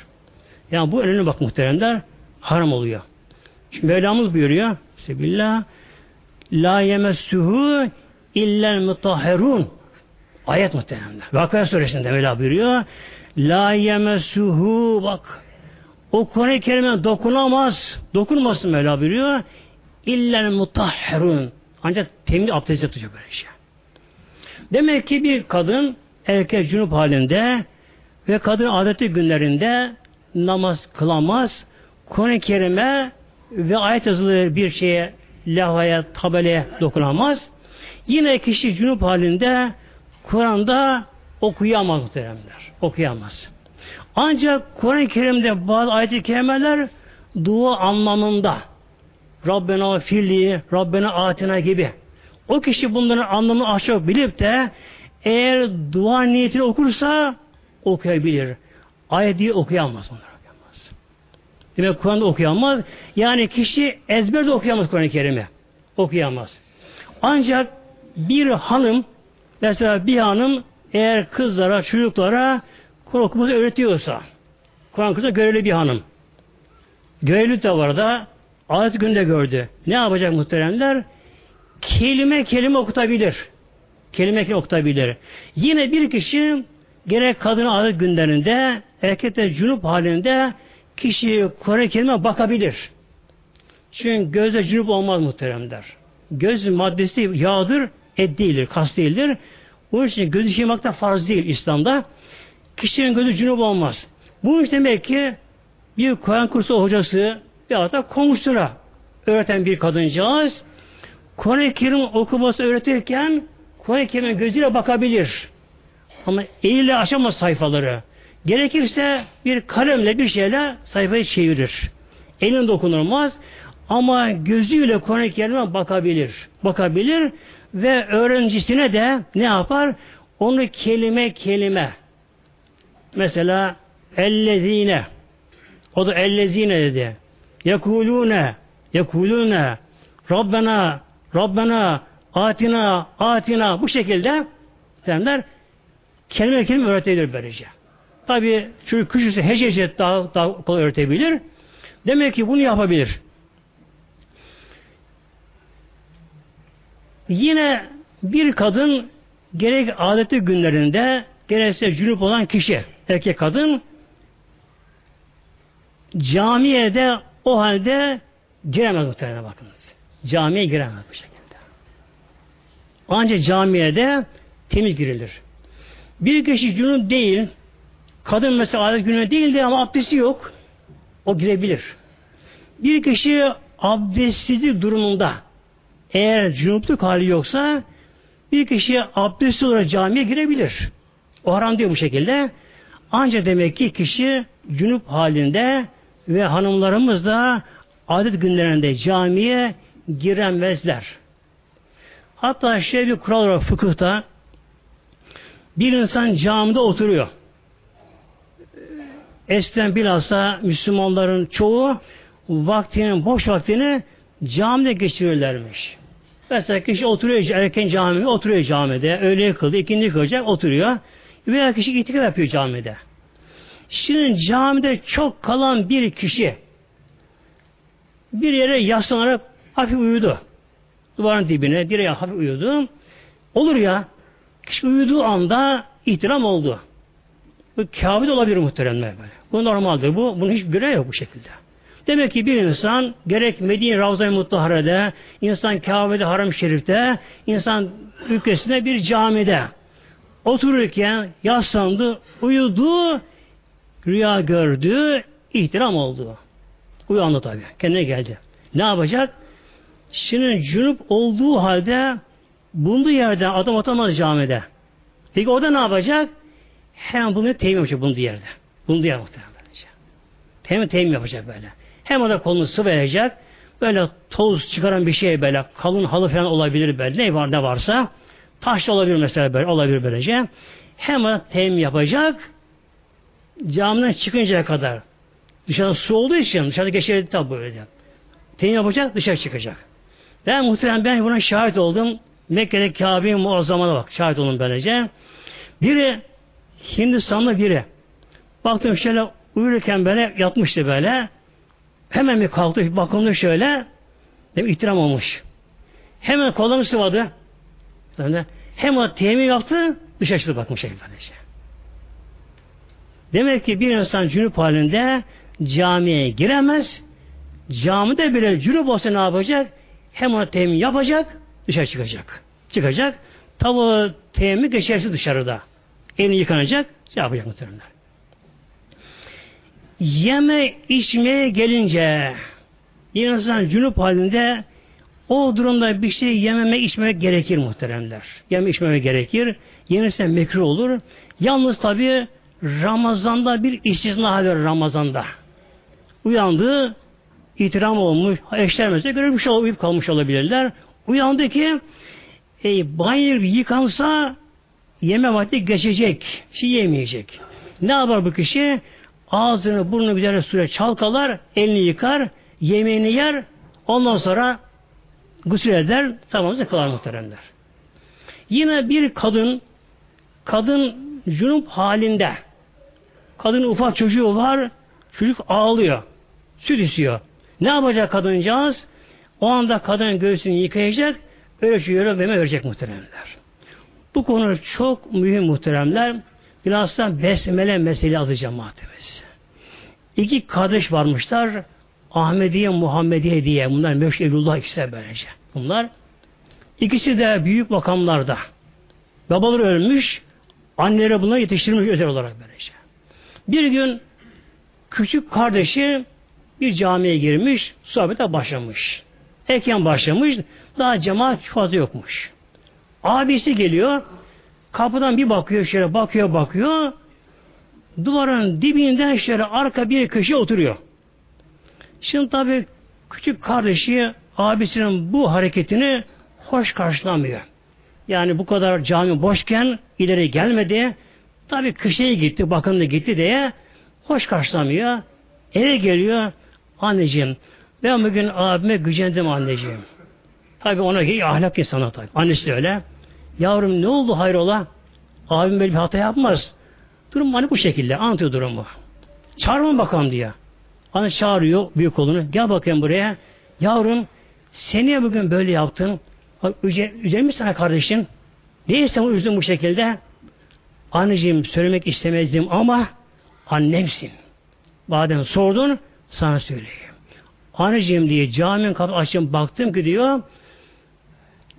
Yani bu önemli bak muhteremler haram oluyor. Şimdi Mevlamız buyuruyor. Sebillah La yemessuhu illel mutahherun Ayet muhteremler. Vakıya suresinde Mevla buyuruyor. La yemessuhu bak o Kur'an-ı Kerim'e dokunamaz. Dokunmasın Mevla buyuruyor. İllel mutahherun. Ancak temiz abdest tutacak böyle şey. Demek ki bir kadın erkek cünüp halinde ve kadın adeti günlerinde namaz kılamaz. Kur'an-ı Kerim'e ve ayet yazılı bir şeye levhaya, tabelaya dokunamaz. Yine kişi cünüp halinde Kur'an'da okuyamaz muhteremler. Okuyamaz. Ancak Kur'an-ı Kerim'de bazı ayet-i kerimeler dua anlamında Rabbena filli, Rabbena atina gibi. O kişi bunların anlamını aşağı bilip de eğer dua niyetini okursa okuyabilir. Ayeti okuyamaz onları. Okuyamaz. Demek Kur'an'da okuyamaz. Yani kişi ezberde okuyamaz Kur'an-ı Kerim'i. Okuyamaz. Ancak bir hanım mesela bir hanım eğer kızlara, çocuklara Kur'an okuması öğretiyorsa Kur'an kursuna görevli bir hanım. Görevli de var da ayet günde gördü. Ne yapacak muhteremler? Kelime kelime okutabilir. Kelime kelime okutabilir. Yine bir kişi gerek kadın adet günlerinde erkekte cunup halinde kişi Kur'an-ı Kerim'e bakabilir. Çünkü gözde cunup olmaz muhteremler. Göz maddesi yağdır, et değildir, kas değildir. Onun için yıkamak da farz değil İslam'da. Kişinin gözü cünüp olmaz. Bu iş demek ki bir Kur'an kursu hocası bir hatta komşuna öğreten bir kadıncağız Kur'an-ı Kerim okuması öğretirken Kur'an-ı Kerim'in gözüyle bakabilir. Ama eliyle açamaz sayfaları. Gerekirse bir kalemle bir şeyle sayfayı çevirir. Elin dokunulmaz ama gözüyle Kur'an-ı Kerim'e bakabilir. Bakabilir ve öğrencisine de ne yapar? Onu kelime kelime mesela ellezine o da ellezine dedi. Yekulune yekulune Rabbena Rabbena atina atina bu şekilde derler kelime kelime öğretebilir böylece. Tabi çocuk küçükse hece hece daha, daha kolay öğretebilir. Demek ki bunu yapabilir. Yine bir kadın gerek adeti günlerinde gerekse cünüp olan kişi, erkek kadın camiye de o halde giremez muhtemelen bakınız. Camiye giremez bu şekilde. Ancak camiye de temiz girilir. Bir kişi cünüp değil, kadın mesela adet günü değildi ama abdesti yok. O girebilir. Bir kişi abdestsizlik durumunda eğer cunupluk hali yoksa bir kişi abdest olarak camiye girebilir. O haram değil bu şekilde. Ancak demek ki kişi cunup halinde ve hanımlarımız da adet günlerinde camiye giremezler. Hatta şey bir kural var fıkıhta bir insan camide oturuyor. Eskiden bilhassa Müslümanların çoğu vaktinin, boş vaktini camide geçirirlermiş. Mesela kişi oturuyor erken camide, oturuyor camide, öğle kıldı, ikindi kılacak, oturuyor. Veya kişi itikaf yapıyor camide. Şimdi camide çok kalan bir kişi bir yere yaslanarak hafif uyudu. Duvarın dibine direğe hafif uyudu. Olur ya kişi uyuduğu anda ihtiram oldu. Bu Kabe'de olabilir muhteremler böyle. Bu normaldir. Bu, bunun hiçbir görevi yok bu şekilde. Demek ki bir insan gerek Medine Ravza-i Mutlahare'de, insan Kabe'de, Haram-ı Şerif'te, insan ülkesinde bir camide otururken yaslandı, uyudu, rüya gördü, ihtiram oldu. Uyandı tabi. Kendine geldi. Ne yapacak? Şimdi cünüp olduğu halde bulunduğu yerden adam atamaz camide. Peki o da ne yapacak? Hemen bunu teyim yapacak bulunduğu yerde. Bulunduğu yer muhtemelen. Hemen teyim yapacak böyle. Hem o da kolunu sıvayacak. Böyle toz çıkaran bir şey böyle. Kalın halı falan olabilir böyle. Ne var ne varsa. Taş da olabilir mesela böyle. Olabilir böylece. Hemen teyim yapacak. Camiden çıkıncaya kadar. Dışarıda su olduğu için dışarıda geçerli tabi böyle. Teyim yapacak dışarı çıkacak. Ben muhtemelen ben buna şahit oldum. Mekke'de Kabe'nin muazzamana bak. Şahit olun böylece. Biri Hindistanlı biri. Baktım şöyle uyurken böyle yatmıştı böyle. Hemen bir kalktı, bakımlı şöyle. Demek ihtiram olmuş. Hemen kolunu sıvadı. Hem o temin yaptı, dışarı çıktı bakmış böylece. Demek ki bir insan cünüp halinde camiye giremez. Camide bile cünüp olsa ne yapacak? Hem ona temin yapacak, dışarı çıkacak. Çıkacak. Tabi temin geçersiz dışarıda. Elini yıkanacak, şey yapacak muhtemelen. Yeme içmeye gelince insan cünüp halinde o durumda bir şey yememe içmemek gerekir muhteremler. Yeme içmeme gerekir. Yenirse mekruh olur. Yalnız tabi Ramazan'da bir istisna haber Ramazan'da. Uyandı, itiram olmuş, eşler mesela görmüş olmayıp kalmış olabilirler. Uyandı ki e, banyo yıkansa yeme vakti geçecek. Şey yemeyecek. Ne yapar bu kişi? Ağzını burnunu güzel süre çalkalar, elini yıkar, yemeğini yer, ondan sonra gusül eder, tamamızı kılar muhteremler. Yine bir kadın, kadın cunup halinde, kadın ufak çocuğu var, çocuk ağlıyor, süt istiyor. Ne yapacak kadıncağız? O anda kadın göğsünü yıkayacak, öyle yere meme verecek muhteremler. Bu konu çok mühim muhteremler. Birazdan besmele mesele adı cemaatimiz. İki kardeş varmışlar. Ahmediye, Muhammediye diye. Bunlar Meşh Eylullah ikisi böylece. Bunlar. İkisi de büyük makamlarda. Babaları ölmüş. Anneleri bunları yetiştirmiş özel olarak böylece. Bir gün küçük kardeşi bir camiye girmiş, sohbete başlamış. Erken başlamış, daha cemaat fazla yokmuş. Abisi geliyor, kapıdan bir bakıyor şöyle, bakıyor bakıyor, duvarın dibinden şöyle arka bir köşe oturuyor. Şimdi tabi küçük kardeşi abisinin bu hareketini hoş karşılamıyor. Yani bu kadar cami boşken ileri gelmedi. Tabi köşeye gitti, bakın da gitti diye hoş karşılamıyor. Eve geliyor. Anneciğim ben bugün abime gücendim anneciğim. Tabi ona iyi ahlak insanı tabi. Annesi de öyle. Yavrum ne oldu hayrola? Abim böyle bir hata yapmaz. Durum hani bu şekilde. Anlatıyor durumu. Çağırma bakalım diye. Anne çağırıyor büyük oğlunu. Gel bakayım buraya. Yavrum seni ya bugün böyle yaptın. Mi sana kardeşin? Niye sen üzdün bu şekilde? Anneciğim söylemek istemezdim ama annemsin. Madem sordun sana söyleyeyim. Anneciğim diye caminin kapı açım baktım ki diyor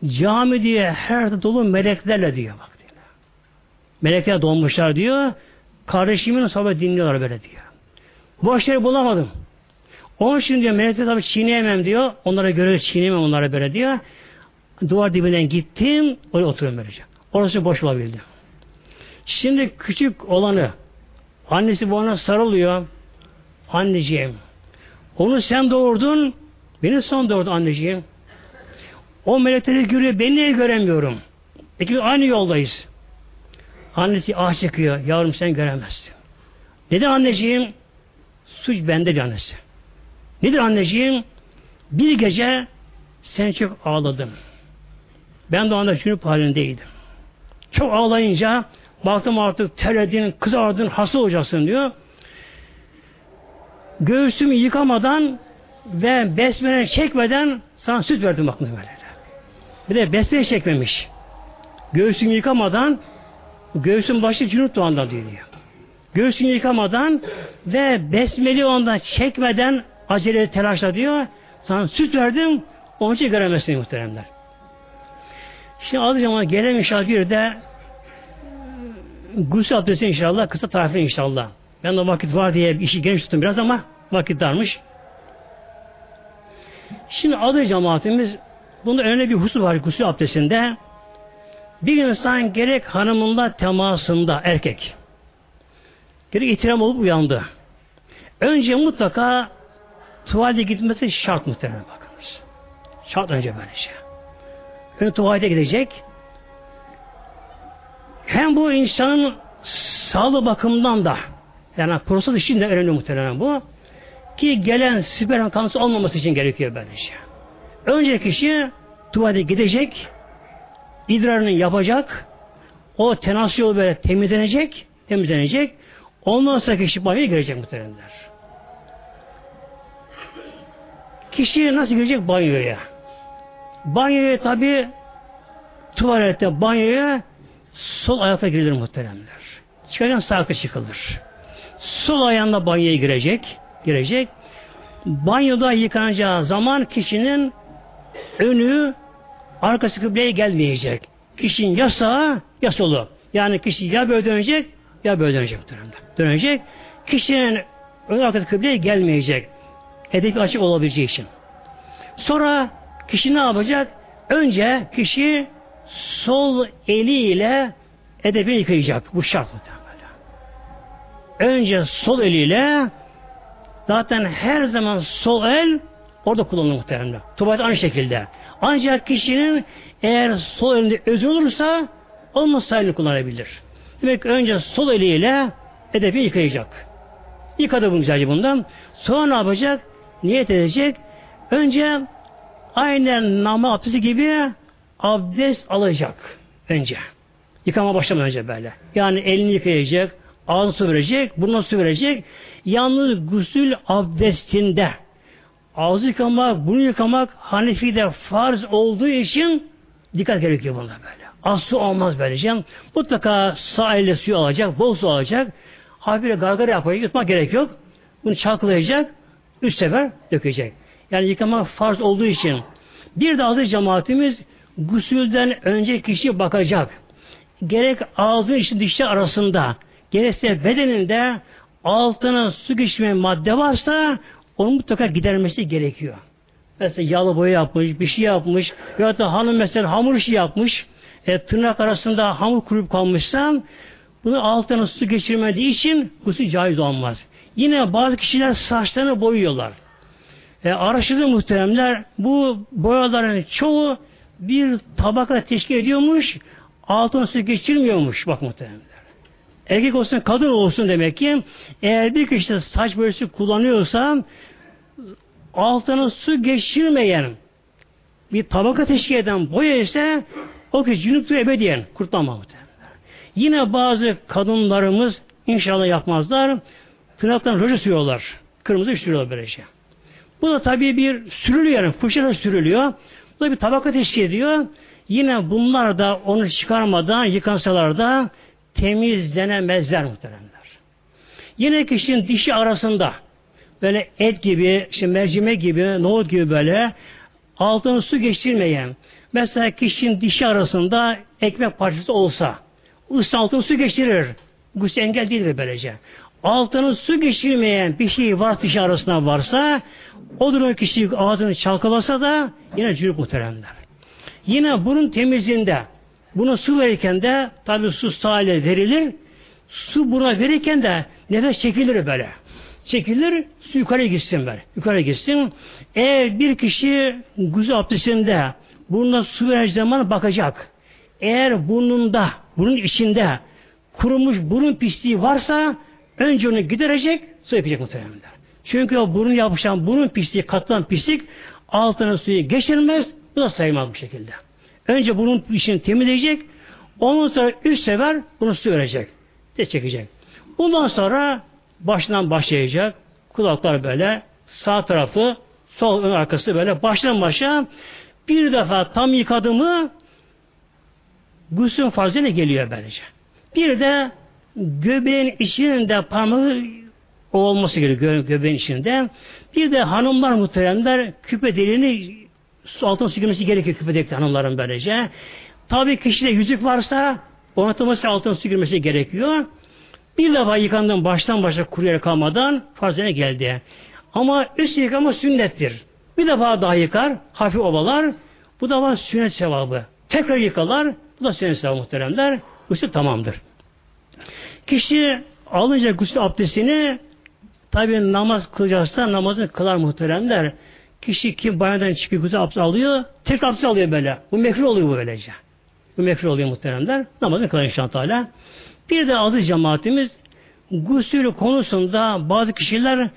cami diye her dolu meleklerle diyor bak diyor. Melekler dolmuşlar diyor. Kardeşimin sohbet dinliyorlar böyle diyor. Boş yer bulamadım. Onun için diyor melekler tabi çiğneyemem diyor. Onlara göre çiğneyemem onlara böyle diyor. Duvar dibinden gittim. Oraya oturuyorum böylece. Orası boş bulabildim. Şimdi küçük olanı annesi bu ona sarılıyor. Anneciğim onu sen doğurdun beni son doğurdu anneciğim. O melekleri görüyor. Beni niye göremiyorum? Peki aynı yoldayız. Annesi ah çekiyor. Yavrum sen göremezsin. Neden anneciğim? Suç bende diyor annesi. Nedir anneciğim? Bir gece sen çok ağladın. Ben de o anda cünüp halindeydim. Çok ağlayınca baktım artık terledin, kızardın, hasta olacaksın diyor. Göğsümü yıkamadan ve besmele çekmeden sana süt verdim bakın böyle. Bir de besmele çekmemiş. Göğsümü yıkamadan göğsün başı cünüp doğanda diyor. Göğsünü yıkamadan ve besmeli onda çekmeden acele telaşla diyor. Sana süt verdim, onun için göremezsin muhteremler. Şimdi adı zaman gelelim inşallah bir de gusül abdesti inşallah, kısa tarifi inşallah. Yanında vakit var diye işi genç tuttum biraz ama vakit darmış. Şimdi adı cemaatimiz bunda önemli bir husus var gusül abdestinde. Bir insan gerek hanımınla temasında erkek gerek ihtiram olup uyandı. Önce mutlaka tuvalete gitmesi şart muhtemelen bakınız. Şart önce böylece. Şey. Önce tuvalete gidecek. Hem bu insanın sağlığı bakımından da yani prostat için de önemli muhtemelen bu. Ki gelen sperm kanısı olmaması için gerekiyor böylece. Şey. Önce kişi tuvalete gidecek, idrarını yapacak, o tenas yolu böyle temizlenecek, temizlenecek. Ondan sonra kişi banyoya girecek muhtemelenler. Kişi nasıl girecek banyoya? Banyoya tabi tuvalette banyoya sol ayakta girilir muhteremler. Çıkarken sağ çıkılır. Sol ayağında banyoya girecek. Girecek. Banyoda yıkanacağı zaman kişinin önü arkası kıbleye gelmeyecek. Kişinin ya sağı ya solu. Yani kişi ya böyle dönecek ya böyle dönecek muhteremler. Dönecek. Kişinin ön arkası kıbleye gelmeyecek. Hedefi açık olabileceği için. Sonra kişi ne yapacak? Önce kişi sol eliyle edebini yıkayacak. Bu şart muhtemelen. Önce sol eliyle zaten her zaman sol el orada kullanılır muhtemelen. Tuvalet aynı şekilde. Ancak kişinin eğer sol elinde özür olursa olmazsa elini kullanabilir. Demek ki önce sol eliyle edebi yıkayacak. Yıkadı bunu güzelce bundan. Sonra ne yapacak? Niyet edecek. Önce aynen nama abdesti gibi abdest alacak önce. Yıkama başlamadan önce böyle. Yani elini yıkayacak, ağzını su verecek, burnuna su verecek. Yalnız gusül abdestinde ağzı yıkamak, bunu yıkamak Hanefi'de farz olduğu için dikkat gerekiyor bunda böyle. Az su olmaz böylece. Mutlaka sağ suyu alacak, bol su alacak. Hafifle gargara yapacak, yutmak gerek yok. Bunu çalkalayacak, üç sefer dökecek. Yani yıkamak farz olduğu için. Bir de azı cemaatimiz gusülden önce kişi bakacak. Gerek ağzın içi dişi arasında, gerekse bedeninde altına su geçme madde varsa onu mutlaka gidermesi gerekiyor. Mesela yağlı boya yapmış, bir şey yapmış, ya da hanım mesela hamur işi yapmış, e, tırnak arasında hamur kurup kalmışsa bunu altına su geçirmediği için gusül caiz olmaz. Yine bazı kişiler saçlarını boyuyorlar. E, araştırdığı muhteremler bu boyaların çoğu bir tabaka teşkil ediyormuş, altına su geçirmiyormuş bak muhteremler. Erkek olsun kadın olsun demek ki eğer bir kişi saç boyası kullanıyorsa altına su geçirmeyen bir tabaka teşkil eden boya ise o kişi cünüptür ebediyen kurtlanma. Yine bazı kadınlarımız inşallah yapmazlar tırnaktan roja sürüyorlar. Kırmızı sürüyorlar böylece. Bu da tabii bir sürülüyor yani fırçayla sürülüyor. Bu da bir tabaka teşkil ediyor. Yine bunlar da onu çıkarmadan yıkansalar da temizlenemezler muhteremler. Yine kişinin dişi arasında böyle et gibi, işte mercimek gibi, nohut gibi böyle altını su geçirmeyen mesela kişinin dişi arasında ekmek parçası olsa ısı altını su geçirir. Bu engel değildir böylece. Altını su geçirmeyen bir şey var dişi arasında varsa o durum kişi ağzını çalkalasa da yine cürük muhteremler. Yine bunun temizliğinde bunu su verirken de tabi su sahile verilir. Su buna verirken de nefes çekilir böyle. Çekilir, su yukarı gitsin böyle. Yukarı gitsin. Eğer bir kişi güzel abdestinde burnuna su verecek zaman bakacak. Eğer burnunda, bunun içinde kurumuş burun pisliği varsa önce onu giderecek, su yapacak muhtemelen. Çünkü o burun yapışan burun pisliği, katılan pislik altına suyu geçirmez, bu da sayılmaz bu şekilde. Önce burun işini temizleyecek, ondan sonra üç sefer bunu su verecek. De çekecek. Bundan sonra baştan başlayacak. Kulaklar böyle, sağ tarafı, sol ön arkası böyle baştan başa bir defa tam yıkadı mı gusül farzına geliyor böylece. Bir de göbeğin içinde parmağı olması gerekiyor göbeğin içinde. Bir de hanımlar muhteremler küpe deliğini su altına su girmesi gerekiyor küpe delikli hanımların böylece. Tabi kişide yüzük varsa ona taması altına su girmesi gerekiyor. Bir defa yıkandım baştan başa kuruyarak kalmadan farzene geldi. Ama üst yıkama sünnettir. Bir defa daha yıkar, hafif ovalar. Bu da var sünnet sevabı. Tekrar yıkalar, bu da sünnet sevabı muhteremler. Gusül tamamdır. Kişi alınca gusül abdestini tabi namaz kılacaksa namazını kılar muhteremler. Kişi kim banyodan çıkıyor gusül abdest alıyor, tekrar abdest alıyor böyle. Bu mekruh oluyor bu böylece. Bu mekruh oluyor muhteremler. Namazını kılar inşallah. Bir de aziz cemaatimiz gusül konusunda bazı kişiler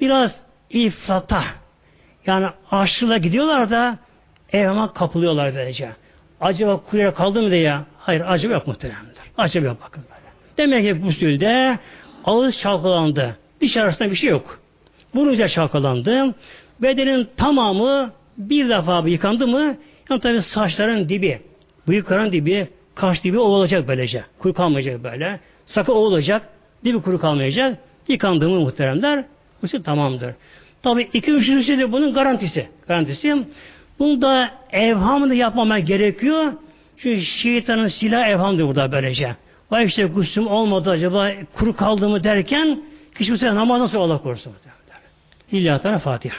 biraz ifrata yani aşırıla gidiyorlar da evhama kapılıyorlar böylece. Acaba kuyruğa kaldı mı diye. Hayır acaba yok muhteremdir. Acaba yok bakın böyle. Demek ki gusülde ağız çalkalandı. Diş arasında bir şey yok. Burunca çalkalandı. Bedenin tamamı bir defa bir yıkandı mı yani tabi saçların dibi, bıyıkların dibi, kaş dibi olacak böylece. Kuru kalmayacak böyle. Sakı olacak. Dibi kuru kalmayacak. Yıkandı mı muhteremler gusül tamamdır. Tabi iki üçüncüsü de bunun garantisi. Garantisi. Bunu da evhamını yapmamak gerekiyor. Çünkü şeytanın silah evhamdır burada böylece. Vay işte gusüm olmadı acaba kuru kaldı mı derken kişi bu sefer namazdan sonra Allah korusun. İlla Fatiha.